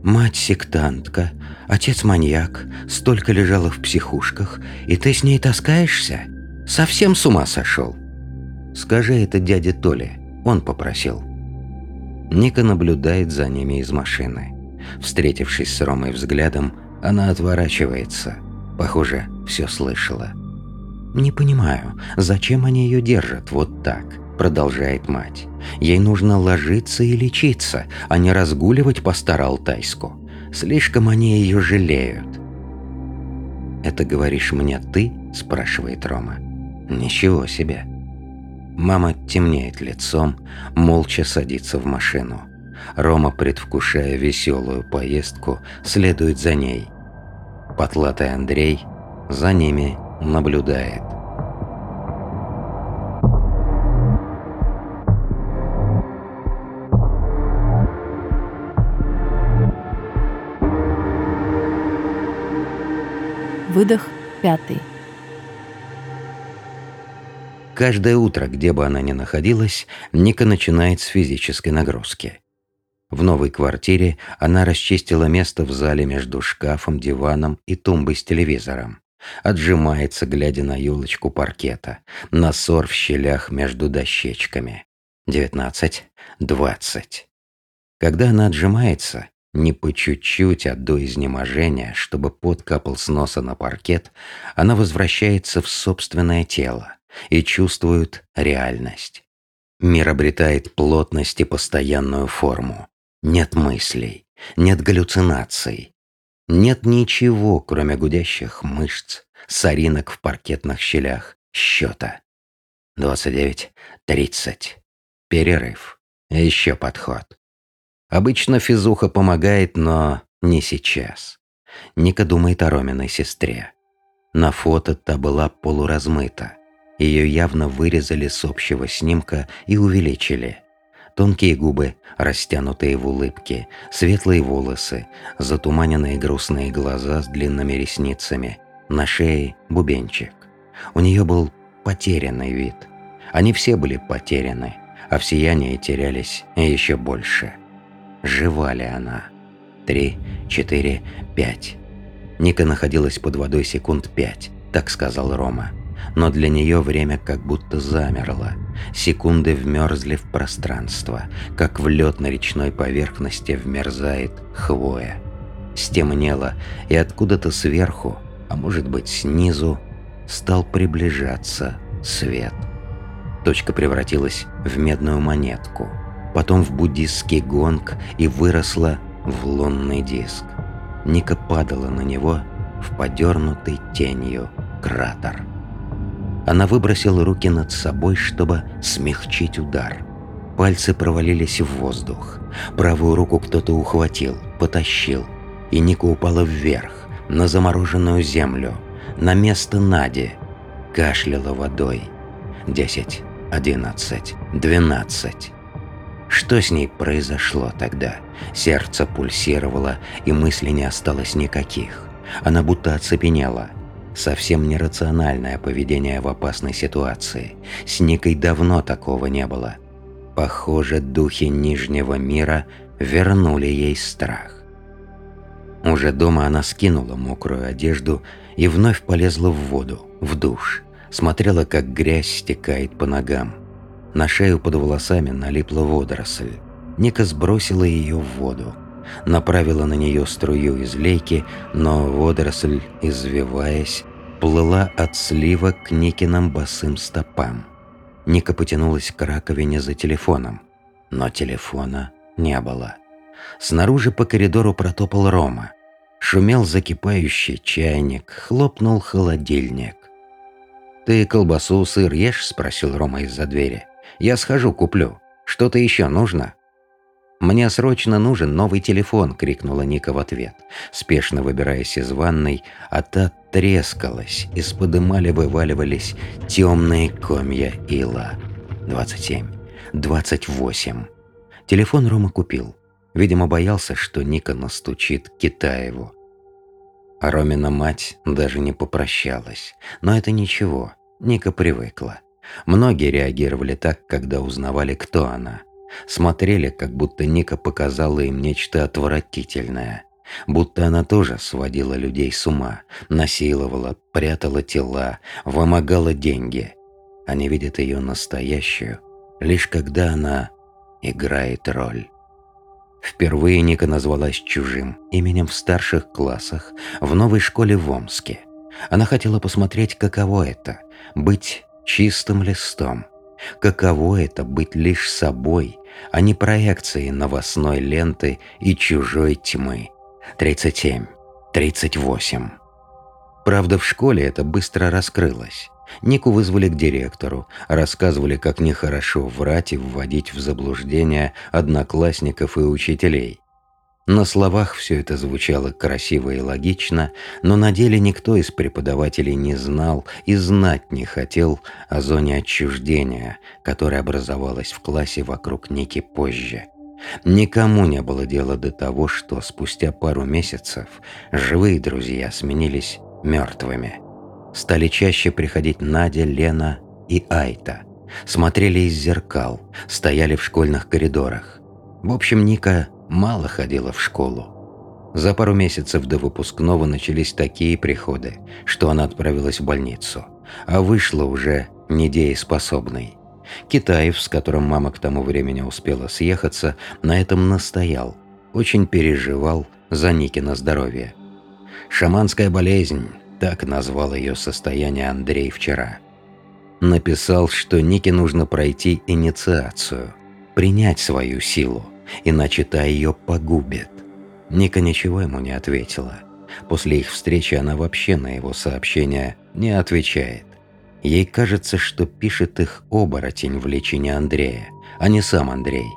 Мать сектантка, отец маньяк, столько лежала в психушках, и ты с ней таскаешься? Совсем с ума сошел? Скажи это дяде Толе, он попросил. Ника наблюдает за ними из машины. Встретившись с Ромой взглядом, она отворачивается. Похоже, все слышала. «Не понимаю, зачем они ее держат вот так?» Продолжает мать. Ей нужно ложиться и лечиться, а не разгуливать по Староалтайску. Слишком они ее жалеют. «Это говоришь мне ты?» – спрашивает Рома. «Ничего себе». Мама темнеет лицом, молча садится в машину. Рома, предвкушая веселую поездку, следует за ней. Потлатый Андрей за ними наблюдает. Выдох пятый. Каждое утро, где бы она ни находилась, Ника начинает с физической нагрузки. В новой квартире она расчистила место в зале между шкафом, диваном и тумбой с телевизором. Отжимается, глядя на елочку паркета, на ссор в щелях между дощечками. Девятнадцать, двадцать. Когда она отжимается, не по чуть-чуть, а до изнеможения, чтобы пот капал с носа на паркет, она возвращается в собственное тело и чувствует реальность. Мир обретает плотность и постоянную форму. Нет мыслей, нет галлюцинаций. Нет ничего, кроме гудящих мышц, соринок в паркетных щелях, счета. 29, 30. Перерыв. Еще подход. Обычно физуха помогает, но не сейчас. Ника думает о Роминой сестре. На фото та была полуразмыта. Ее явно вырезали с общего снимка и увеличили. Тонкие губы, растянутые в улыбке, светлые волосы, затуманенные грустные глаза с длинными ресницами, на шее бубенчик. У нее был потерянный вид. Они все были потеряны, а в сиянии терялись еще больше – Жива ли она? Три, четыре, пять. Ника находилась под водой секунд пять, так сказал Рома. Но для нее время как будто замерло. Секунды вмерзли в пространство, как в лед на речной поверхности вмерзает хвоя. Стемнело, и откуда-то сверху, а может быть снизу, стал приближаться свет. Точка превратилась в медную монетку – потом в буддистский гонг и выросла в лунный диск. Ника падала на него в подернутый тенью кратер. Она выбросила руки над собой, чтобы смягчить удар. Пальцы провалились в воздух. Правую руку кто-то ухватил, потащил. И Ника упала вверх, на замороженную землю, на место Нади. Кашляла водой. Десять, одиннадцать, двенадцать. Что с ней произошло тогда? Сердце пульсировало, и мысли не осталось никаких. Она будто оцепенела. Совсем нерациональное поведение в опасной ситуации. С Никой давно такого не было. Похоже, духи Нижнего мира вернули ей страх. Уже дома она скинула мокрую одежду и вновь полезла в воду, в душ. Смотрела, как грязь стекает по ногам. На шею под волосами налипла водоросль. Ника сбросила ее в воду. Направила на нее струю из лейки, но водоросль, извиваясь, плыла от слива к Никиным босым стопам. Ника потянулась к раковине за телефоном, но телефона не было. Снаружи по коридору протопал Рома. Шумел закипающий чайник, хлопнул холодильник. «Ты колбасу, сыр ешь?» – спросил Рома из-за двери. Я схожу, куплю. Что-то еще нужно?» «Мне срочно нужен новый телефон!» – крикнула Ника в ответ, спешно выбираясь из ванной, а та трескалась, из-под эмали вываливались темные комья ила. 27. 28. Телефон Рома купил. Видимо, боялся, что Ника настучит Китаеву. А Ромина мать даже не попрощалась. Но это ничего, Ника привыкла. Многие реагировали так, когда узнавали, кто она – Смотрели, как будто Ника показала им нечто отвратительное. Будто она тоже сводила людей с ума, насиловала, прятала тела, вымогала деньги. Они видят ее настоящую, лишь когда она играет роль. Впервые Ника назвалась чужим именем в старших классах в новой школе в Омске. Она хотела посмотреть, каково это – быть чистым листом – Каково это быть лишь собой, а не проекцией новостной ленты и чужой тьмы. 37, 38. Правда, в школе это быстро раскрылось. Нику вызвали к директору, рассказывали, как нехорошо врать и вводить в заблуждение одноклассников и учителей. На словах все это звучало красиво и логично, но на деле никто из преподавателей не знал и знать не хотел о зоне отчуждения, которая образовалась в классе вокруг Ники позже. Никому не было дела до того, что спустя пару месяцев живые друзья сменились мертвыми. Стали чаще приходить Надя, Лена и Айта. Смотрели из зеркал, стояли в школьных коридорах. В общем, Ника мало ходила в школу. За пару месяцев до выпускного начались такие приходы, что она отправилась в больницу, а вышла уже недееспособной. Китаев, с которым мама к тому времени успела съехаться, на этом настоял, очень переживал за Никино здоровье. «Шаманская болезнь», так назвал ее состояние Андрей вчера. Написал, что Нике нужно пройти инициацию, принять свою силу, иначе та ее погубит. Ника ничего ему не ответила. После их встречи она вообще на его сообщения не отвечает. Ей кажется, что пишет их оборотень в личине Андрея, а не сам Андрей.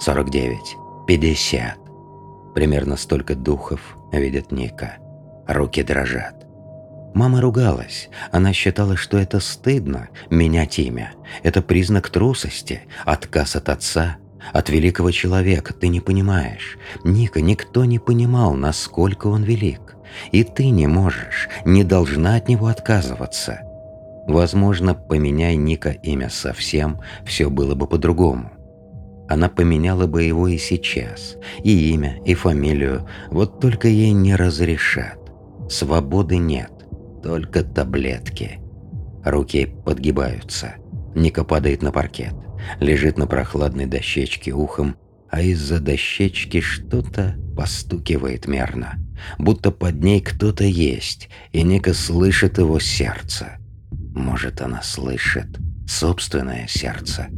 49, 50. Примерно столько духов видит Ника. Руки дрожат. Мама ругалась. Она считала, что это стыдно менять имя. Это признак трусости, отказ от отца, от великого человека, ты не понимаешь. Ника, никто не понимал, насколько он велик. И ты не можешь, не должна от него отказываться. Возможно, поменяй Ника имя совсем, все было бы по-другому. Она поменяла бы его и сейчас, и имя, и фамилию, вот только ей не разрешат. Свободы нет, только таблетки. Руки подгибаются. Ника падает на паркет лежит на прохладной дощечке ухом, а из-за дощечки что-то постукивает мерно, будто под ней кто-то есть, и Ника слышит его сердце. Может, она слышит собственное сердце.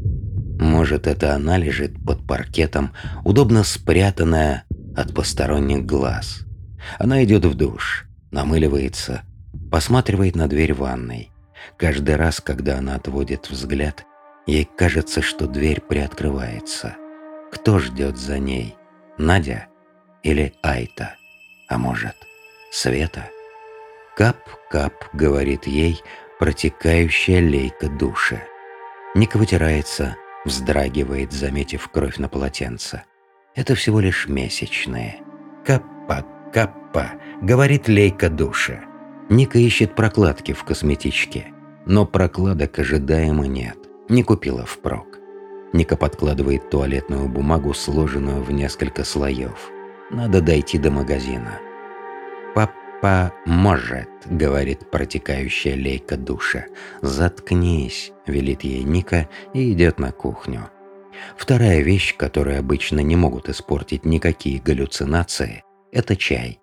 Может, это она лежит под паркетом, удобно спрятанная от посторонних глаз. Она идет в душ, намыливается, посматривает на дверь ванной. Каждый раз, когда она отводит взгляд, Ей кажется, что дверь приоткрывается. Кто ждет за ней? Надя или Айта? А может, Света? «Кап-кап», — говорит ей протекающая лейка души. Ника вытирается, вздрагивает, заметив кровь на полотенце. Это всего лишь месячные. «Каппа, каппа», — говорит лейка души. Ника ищет прокладки в косметичке, но прокладок ожидаемо нет. Не купила впрок. Ника подкладывает туалетную бумагу, сложенную в несколько слоев. Надо дойти до магазина. «Папа может», — говорит протекающая лейка душа. «Заткнись», — велит ей Ника и идет на кухню. Вторая вещь, которую обычно не могут испортить никакие галлюцинации, это чай.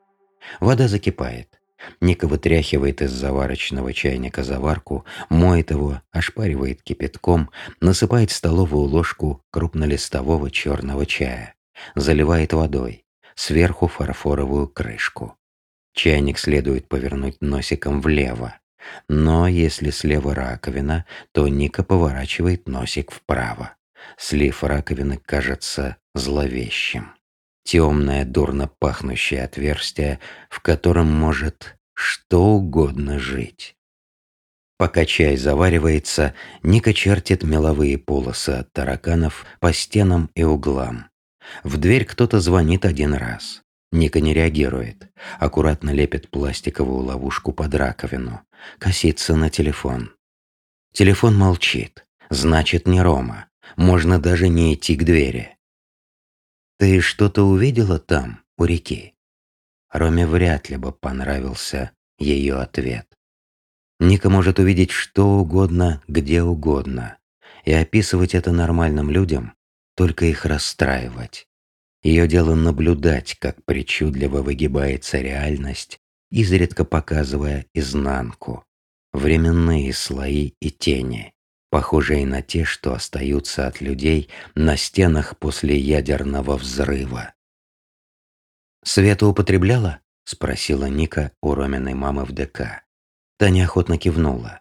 Вода закипает. Ника вытряхивает из заварочного чайника заварку, моет его, ошпаривает кипятком, насыпает столовую ложку крупнолистового черного чая, заливает водой, сверху фарфоровую крышку. Чайник следует повернуть носиком влево. Но если слева раковина, то Ника поворачивает носик вправо. Слив раковины кажется зловещим. Темное, дурно пахнущее отверстие, в котором может что угодно жить. Пока чай заваривается, Ника чертит меловые полосы от тараканов по стенам и углам. В дверь кто-то звонит один раз. Ника не реагирует. Аккуратно лепит пластиковую ловушку под раковину. Косится на телефон. Телефон молчит. Значит, не Рома. Можно даже не идти к двери. «Ты что-то увидела там, у реки?» Роме вряд ли бы понравился ее ответ. Ника может увидеть что угодно, где угодно. И описывать это нормальным людям, только их расстраивать. Ее дело наблюдать, как причудливо выгибается реальность, изредка показывая изнанку. Временные слои и тени, похожие на те, что остаются от людей на стенах после ядерного взрыва. «Света употребляла?» – спросила Ника у Роминой мамы в ДК. Таня охотно кивнула.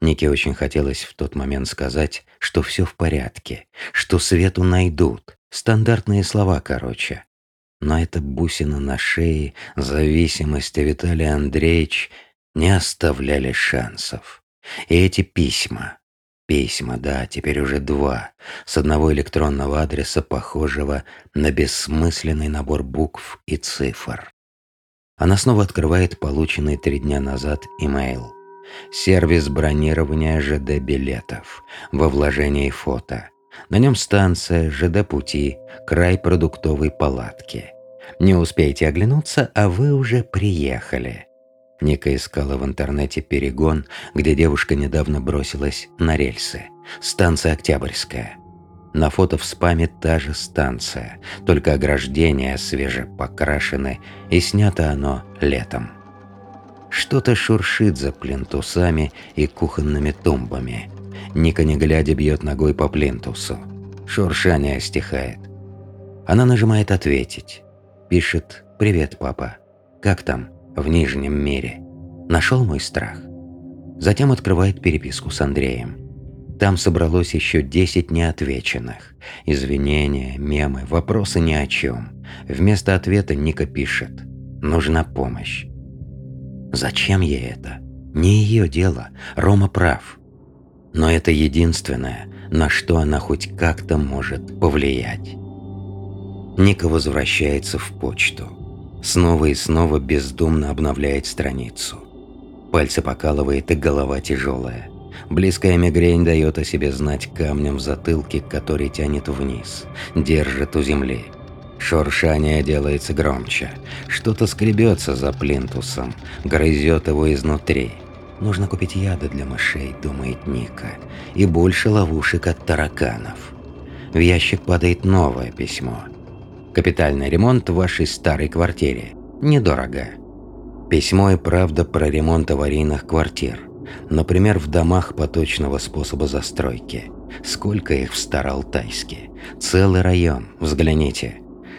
Нике очень хотелось в тот момент сказать, что все в порядке, что Свету найдут. Стандартные слова, короче. Но эта бусина на шее, зависимость Виталия Андреевич не оставляли шансов. И эти письма, письма, да, теперь уже два, с одного электронного адреса, похожего на бессмысленный набор букв и цифр. Она снова открывает полученный три дня назад имейл. Сервис бронирования ЖД-билетов, во вложении фото. На нем станция, ЖД-пути, край продуктовой палатки. Не успеете оглянуться, а вы уже приехали. Ника искала в интернете перегон, где девушка недавно бросилась на рельсы. Станция Октябрьская. На фото в спаме та же станция, только ограждения свеже покрашены, и снято оно летом. Что-то шуршит за плинтусами и кухонными тумбами. Ника, не глядя, бьет ногой по плинтусу. Шуршание стихает. Она нажимает «Ответить». Пишет «Привет, папа. Как там, в Нижнем мире? Нашел мой страх?» Затем открывает переписку с Андреем. Там собралось еще 10 неотвеченных. Извинения, мемы, вопросы ни о чем. Вместо ответа Ника пишет «Нужна помощь». Зачем ей это? Не ее дело, Рома прав. Но это единственное, на что она хоть как-то может повлиять. Ника возвращается в почту. Снова и снова бездумно обновляет страницу. Пальцы покалывает и голова тяжелая. Близкая мигрень дает о себе знать камнем в затылке, который тянет вниз, держит у земли. Шуршание делается громче. Что-то скребется за плинтусом, грызет его изнутри. Нужно купить яда для мышей, думает Ника, и больше ловушек от тараканов. В ящик падает новое письмо. Капитальный ремонт в вашей старой квартире. Недорого. Письмо и правда про ремонт аварийных квартир – Например, в домах поточного способа застройки. Сколько их в Староалтайске? Целый район, взгляните.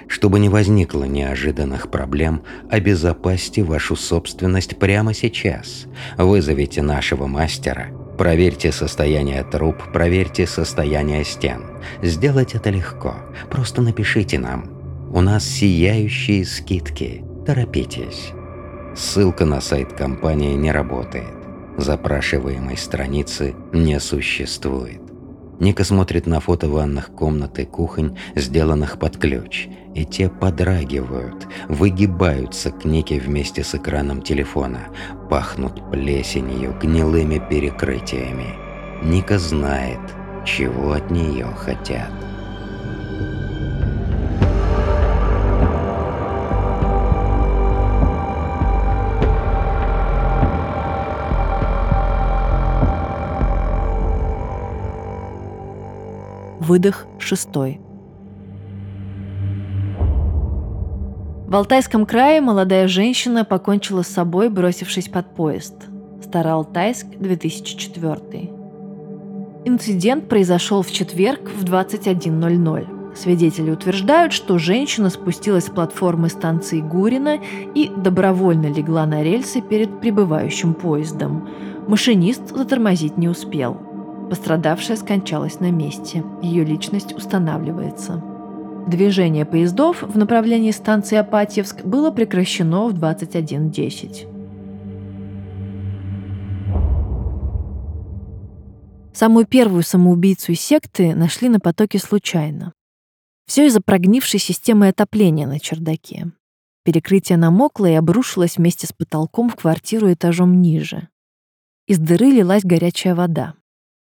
Чтобы не возникло неожиданных проблем, обезопасьте вашу собственность прямо сейчас. Вызовите нашего мастера, проверьте состояние труб, проверьте состояние стен. Сделать это легко, просто напишите нам. У нас сияющие скидки, торопитесь. Ссылка на сайт компании не работает запрашиваемой страницы не существует. Ника смотрит на фото ванных комнат и кухонь, сделанных под ключ, и те подрагивают, выгибаются к Нике вместе с экраном телефона, пахнут плесенью, гнилыми перекрытиями. Ника знает, чего от нее хотят. Выдох шестой. В Алтайском крае молодая женщина покончила с собой, бросившись под поезд. Староалтайск, 2004. Инцидент произошел в четверг в 21.00. Свидетели утверждают, что женщина спустилась с платформы станции Гурина и добровольно легла на рельсы перед прибывающим поездом. Машинист затормозить не успел. Пострадавшая скончалась на месте. Ее личность устанавливается. Движение поездов в направлении станции Апатьевск было прекращено в 21.10. Самую первую самоубийцу из секты нашли на потоке случайно. Все из-за прогнившей системы отопления на чердаке. Перекрытие намокло и обрушилось вместе с потолком в квартиру этажом ниже. Из дыры лилась горячая вода.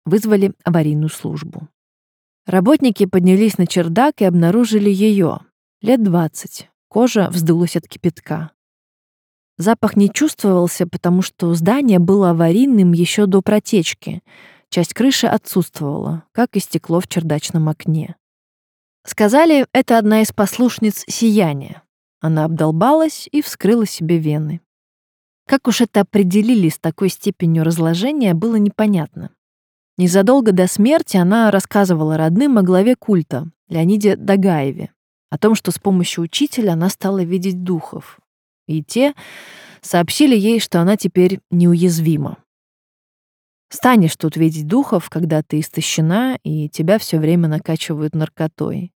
Вызвали аварийную службу. Работники поднялись на чердак и обнаружили ее. Лет двадцать. Кожа вздулась от кипятка. Запах не чувствовался, потому что здание было аварийным еще до протечки. Часть крыши отсутствовала, как и стекло в чердачном окне. Сказали, это одна из послушниц сияния. Она обдолбалась и вскрыла себе вены. Как уж это определили с такой степенью разложения, было непонятно. Незадолго до смерти она рассказывала родным о главе культа, Леониде Дагаеве, о том, что с помощью учителя она стала видеть духов. И те сообщили ей, что она теперь неуязвима. Станешь тут видеть духов, когда ты истощена, и тебя все время накачивают наркотой.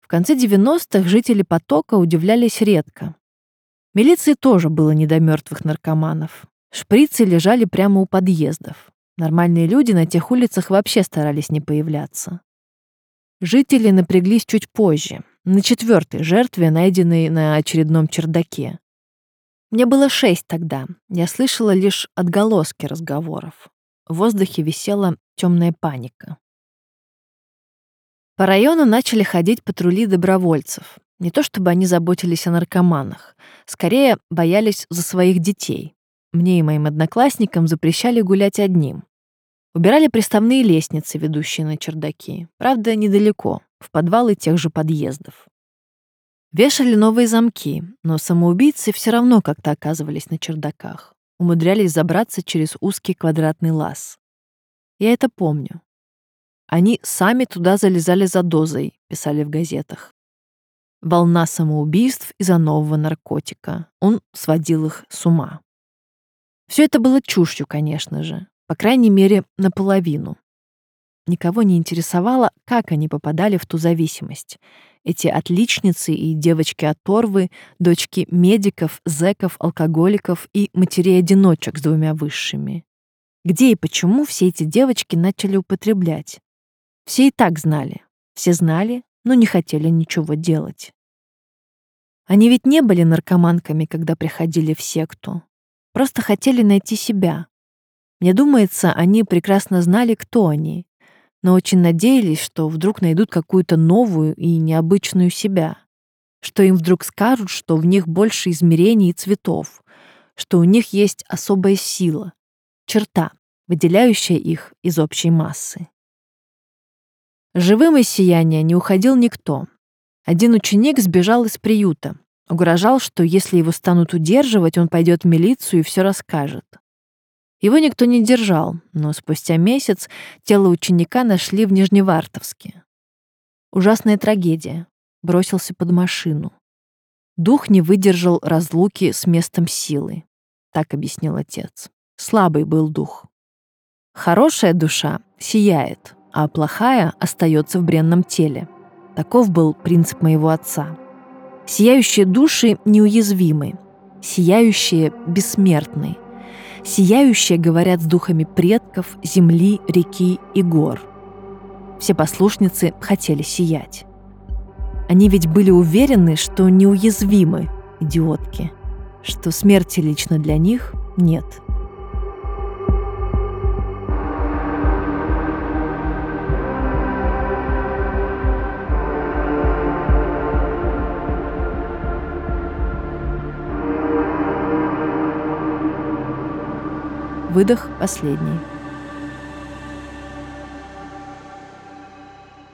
В конце 90-х жители потока удивлялись редко. Милиции тоже было не до мертвых наркоманов. Шприцы лежали прямо у подъездов. Нормальные люди на тех улицах вообще старались не появляться. Жители напряглись чуть позже, на четвертой жертве, найденной на очередном чердаке. Мне было шесть тогда, я слышала лишь отголоски разговоров. В воздухе висела темная паника. По району начали ходить патрули добровольцев. Не то чтобы они заботились о наркоманах, скорее боялись за своих детей. Мне и моим одноклассникам запрещали гулять одним. Убирали приставные лестницы, ведущие на чердаки. Правда, недалеко, в подвалы тех же подъездов. Вешали новые замки, но самоубийцы все равно как-то оказывались на чердаках умудрялись забраться через узкий квадратный лаз. Я это помню. Они сами туда залезали за дозой, писали в газетах. Волна самоубийств из-за нового наркотика. Он сводил их с ума. Все это было чушью, конечно же, по крайней мере, наполовину. Никого не интересовало, как они попадали в ту зависимость. Эти отличницы и девочки-оторвы, дочки медиков, зэков, алкоголиков и матерей-одиночек с двумя высшими. Где и почему все эти девочки начали употреблять? Все и так знали. Все знали, но не хотели ничего делать. Они ведь не были наркоманками, когда приходили в секту. Просто хотели найти себя. Мне думается, они прекрасно знали, кто они, но очень надеялись, что вдруг найдут какую-то новую и необычную себя, что им вдруг скажут, что в них больше измерений и цветов, что у них есть особая сила, черта, выделяющая их из общей массы. Живым из сияния не уходил никто. Один ученик сбежал из приюта, угрожал, что если его станут удерживать, он пойдет в милицию и все расскажет. Его никто не держал, но спустя месяц тело ученика нашли в Нижневартовске. Ужасная трагедия. Бросился под машину. Дух не выдержал разлуки с местом силы. Так объяснил отец. Слабый был дух. Хорошая душа сияет, а плохая остается в бренном теле. Таков был принцип моего отца. Сияющие души неуязвимы, сияющие бессмертны — Сияющие говорят с духами предков, земли, реки и гор. Все послушницы хотели сиять. Они ведь были уверены, что неуязвимы, идиотки, что смерти лично для них нет. Выдох последний.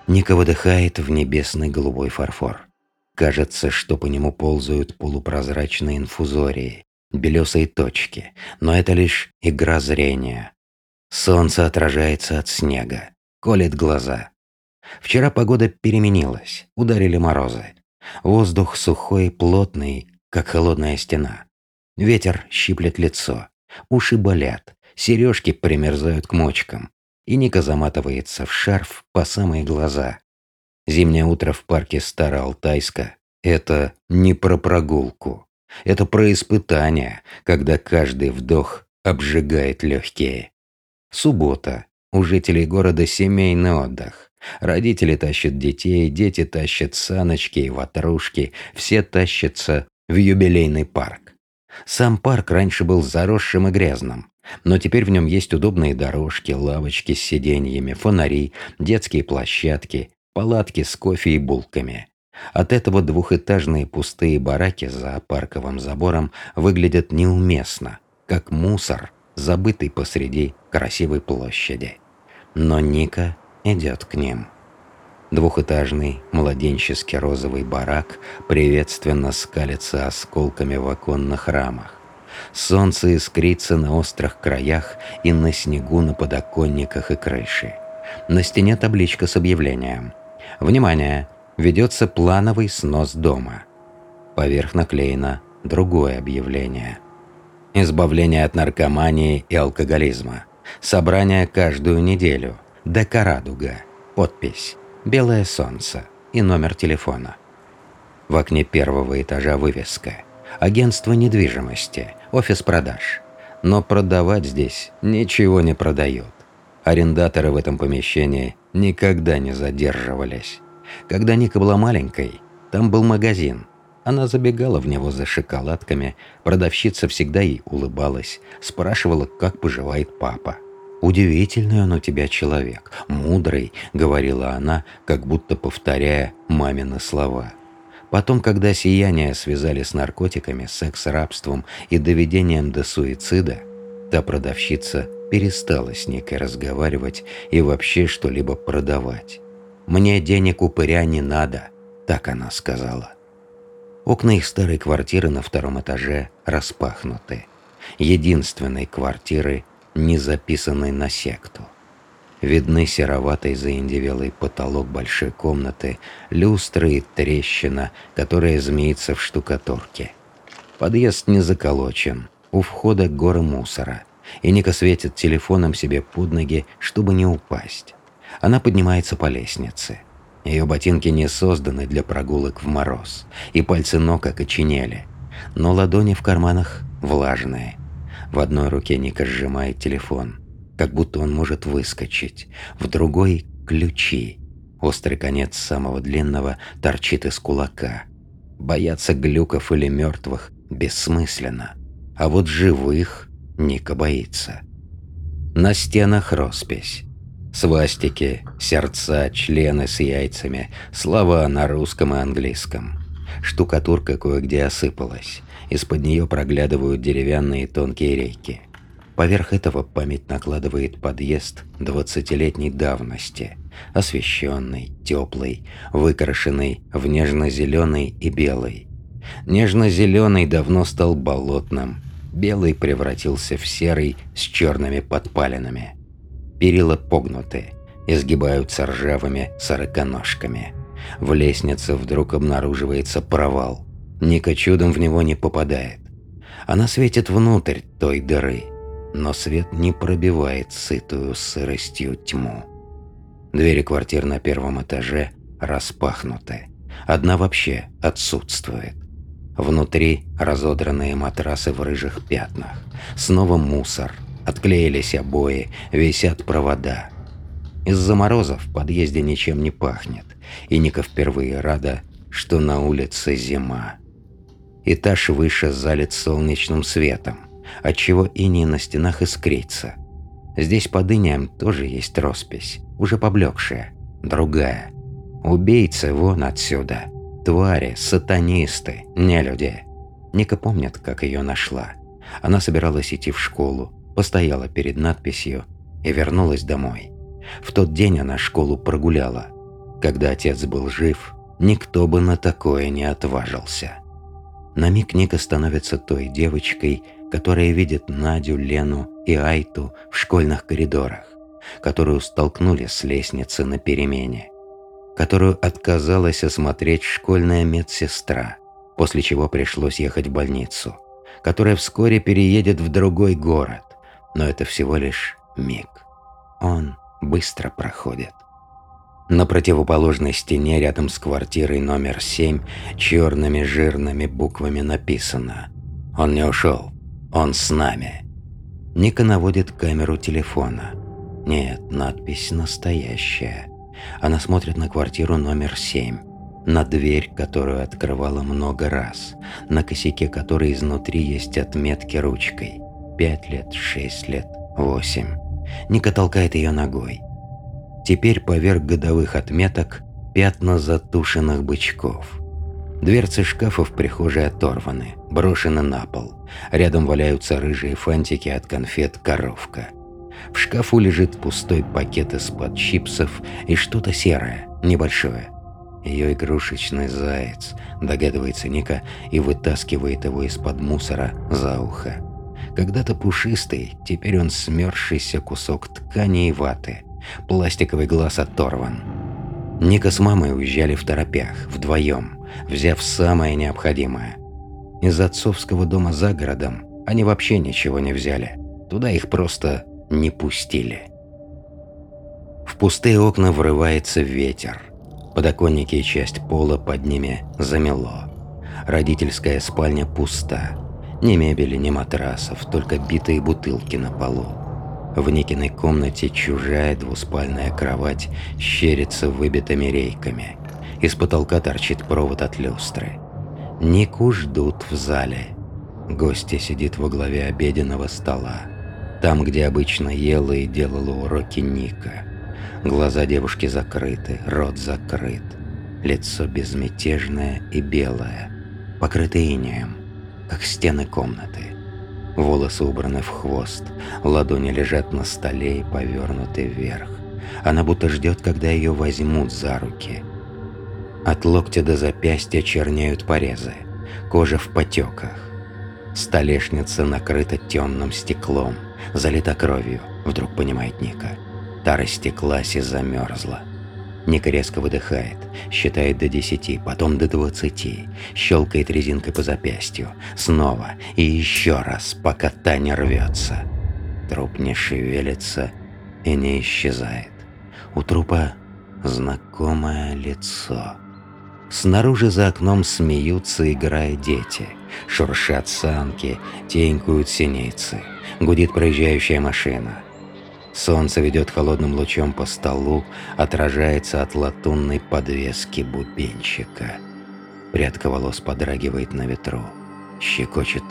Ника выдыхает в небесный голубой фарфор. Кажется, что по нему ползают полупрозрачные инфузории, белесые точки, но это лишь игра зрения. Солнце отражается от снега, колет глаза. Вчера погода переменилась, ударили морозы. Воздух сухой, плотный, как холодная стена. Ветер щиплет лицо. Уши болят, сережки примерзают к мочкам. и Ника заматывается в шарф по самые глаза. Зимнее утро в парке Староалтайска – это не про прогулку. Это про испытание, когда каждый вдох обжигает легкие. Суббота. У жителей города семейный отдых. Родители тащат детей, дети тащат саночки и ватрушки, все тащатся в юбилейный парк. Сам парк раньше был заросшим и грязным, но теперь в нем есть удобные дорожки, лавочки с сиденьями, фонари, детские площадки, палатки с кофе и булками. От этого двухэтажные пустые бараки за парковым забором выглядят неуместно, как мусор, забытый посреди красивой площади. Но Ника идет к ним. Двухэтажный младенческий розовый барак приветственно скалится осколками в оконных рамах. Солнце искрится на острых краях и на снегу на подоконниках и крыше. На стене табличка с объявлением. «Внимание! Ведется плановый снос дома». Поверх наклеено другое объявление. «Избавление от наркомании и алкоголизма. Собрание каждую неделю. Дека Радуга. Подпись. Белое солнце. И номер телефона». В окне первого этажа вывеска. Агентство недвижимости, офис продаж. Но продавать здесь ничего не продают. Арендаторы в этом помещении никогда не задерживались. Когда Ника была маленькой, там был магазин. Она забегала в него за шоколадками, продавщица всегда ей улыбалась, спрашивала, как поживает папа. «Удивительный он у тебя человек, мудрый», — говорила она, как будто повторяя мамины слова. Потом, когда сияние связали с наркотиками, секс-рабством и доведением до суицида, та продавщица перестала с Никой разговаривать и вообще что-либо продавать. «Мне денег упыря не надо», – так она сказала. Окна их старой квартиры на втором этаже распахнуты. Единственной квартиры, не записанной на секту. Видны сероватый заиндевелый потолок большой комнаты, люстры и трещина, которая змеится в штукатурке. Подъезд не заколочен, у входа горы мусора, и Ника светит телефоном себе под ноги, чтобы не упасть. Она поднимается по лестнице. Ее ботинки не созданы для прогулок в мороз, и пальцы ног окоченели. Но ладони в карманах влажные. В одной руке Ника сжимает телефон – как будто он может выскочить. В другой – ключи. Острый конец самого длинного торчит из кулака. Бояться глюков или мертвых бессмысленно. А вот живых Ника боится. На стенах роспись. Свастики, сердца, члены с яйцами, слова на русском и английском. Штукатурка кое-где осыпалась. Из-под нее проглядывают деревянные тонкие рейки. Поверх этого память накладывает подъезд двадцатилетней давности, освещенный, теплый, выкрашенный в нежно-зеленый и белый. Нежно-зеленый давно стал болотным, белый превратился в серый с черными подпалинами. Перила погнуты, изгибаются ржавыми сороконожками. В лестнице вдруг обнаруживается провал. Ника чудом в него не попадает. Она светит внутрь той дыры – но свет не пробивает сытую сыростью тьму. Двери квартир на первом этаже распахнуты. Одна вообще отсутствует. Внутри разодранные матрасы в рыжих пятнах. Снова мусор. Отклеились обои, висят провода. Из-за морозов в подъезде ничем не пахнет. И Ника впервые рада, что на улице зима. Этаж выше залит солнечным светом отчего иней на стенах искрится. Здесь под инеем тоже есть роспись, уже поблекшая, другая. Убийцы вон отсюда. Твари, сатанисты, нелюди. Ника помнит, как ее нашла. Она собиралась идти в школу, постояла перед надписью и вернулась домой. В тот день она школу прогуляла. Когда отец был жив, никто бы на такое не отважился. На миг Ника становится той девочкой, которая видит Надю, Лену и Айту в школьных коридорах, которую столкнули с лестницы на перемене, которую отказалась осмотреть школьная медсестра, после чего пришлось ехать в больницу, которая вскоре переедет в другой город, но это всего лишь миг. Он быстро проходит. На противоположной стене рядом с квартирой номер 7 черными жирными буквами написано «Он не ушел, он с нами». Ника наводит камеру телефона. Нет, надпись настоящая. Она смотрит на квартиру номер 7, на дверь, которую открывала много раз, на косяке которой изнутри есть отметки ручкой. Пять лет, шесть лет, восемь. Ника толкает ее ногой. Теперь поверх годовых отметок пятна затушенных бычков. Дверцы шкафа в прихожей оторваны, брошены на пол. Рядом валяются рыжие фантики от конфет «Коровка». В шкафу лежит пустой пакет из-под чипсов и что-то серое, небольшое. Ее игрушечный заяц, догадывается Ника и вытаскивает его из-под мусора за ухо. Когда-то пушистый, теперь он смерзшийся кусок ткани и ваты. Пластиковый глаз оторван. Ника с мамой уезжали в торопях, вдвоем, взяв самое необходимое. Из отцовского дома за городом они вообще ничего не взяли. Туда их просто не пустили. В пустые окна врывается ветер. Подоконники и часть пола под ними замело. Родительская спальня пуста. Ни мебели, ни матрасов, только битые бутылки на полу. В Никиной комнате чужая двуспальная кровать щерится выбитыми рейками. Из потолка торчит провод от люстры. Нику ждут в зале. Гостья сидит во главе обеденного стола. Там, где обычно ела и делала уроки Ника. Глаза девушки закрыты, рот закрыт. Лицо безмятежное и белое, покрытое инеем, как стены комнаты. Волосы убраны в хвост, ладони лежат на столе и повернуты вверх. Она будто ждет, когда ее возьмут за руки. От локтя до запястья чернеют порезы, кожа в потеках. Столешница накрыта темным стеклом, залита кровью, вдруг понимает Ника. Та растеклась и замерзла. Ника резко выдыхает, считает до десяти, потом до двадцати, щелкает резинкой по запястью, снова и еще раз, пока та не рвется. Труп не шевелится и не исчезает. У трупа знакомое лицо. Снаружи за окном смеются, играя дети. Шуршат санки, тенькают синицы. Гудит проезжающая машина. Солнце ведет холодным лучом по столу, отражается от латунной подвески бубенчика. Прядка волос подрагивает на ветру, щекочет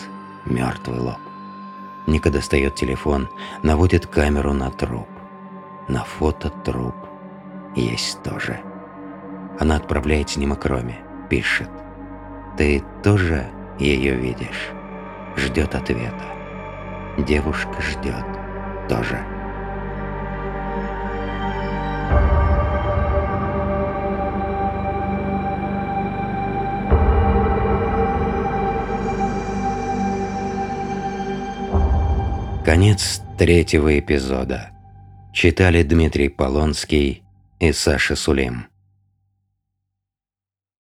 мертвый лоб. Ника достает телефон, наводит камеру на труп. На фото труп есть тоже. Она отправляет снимок Роме, пишет. «Ты тоже ее видишь?» Ждет ответа. Девушка ждет тоже. Конец третьего эпизода. Читали Дмитрий Полонский и Саша Сулим.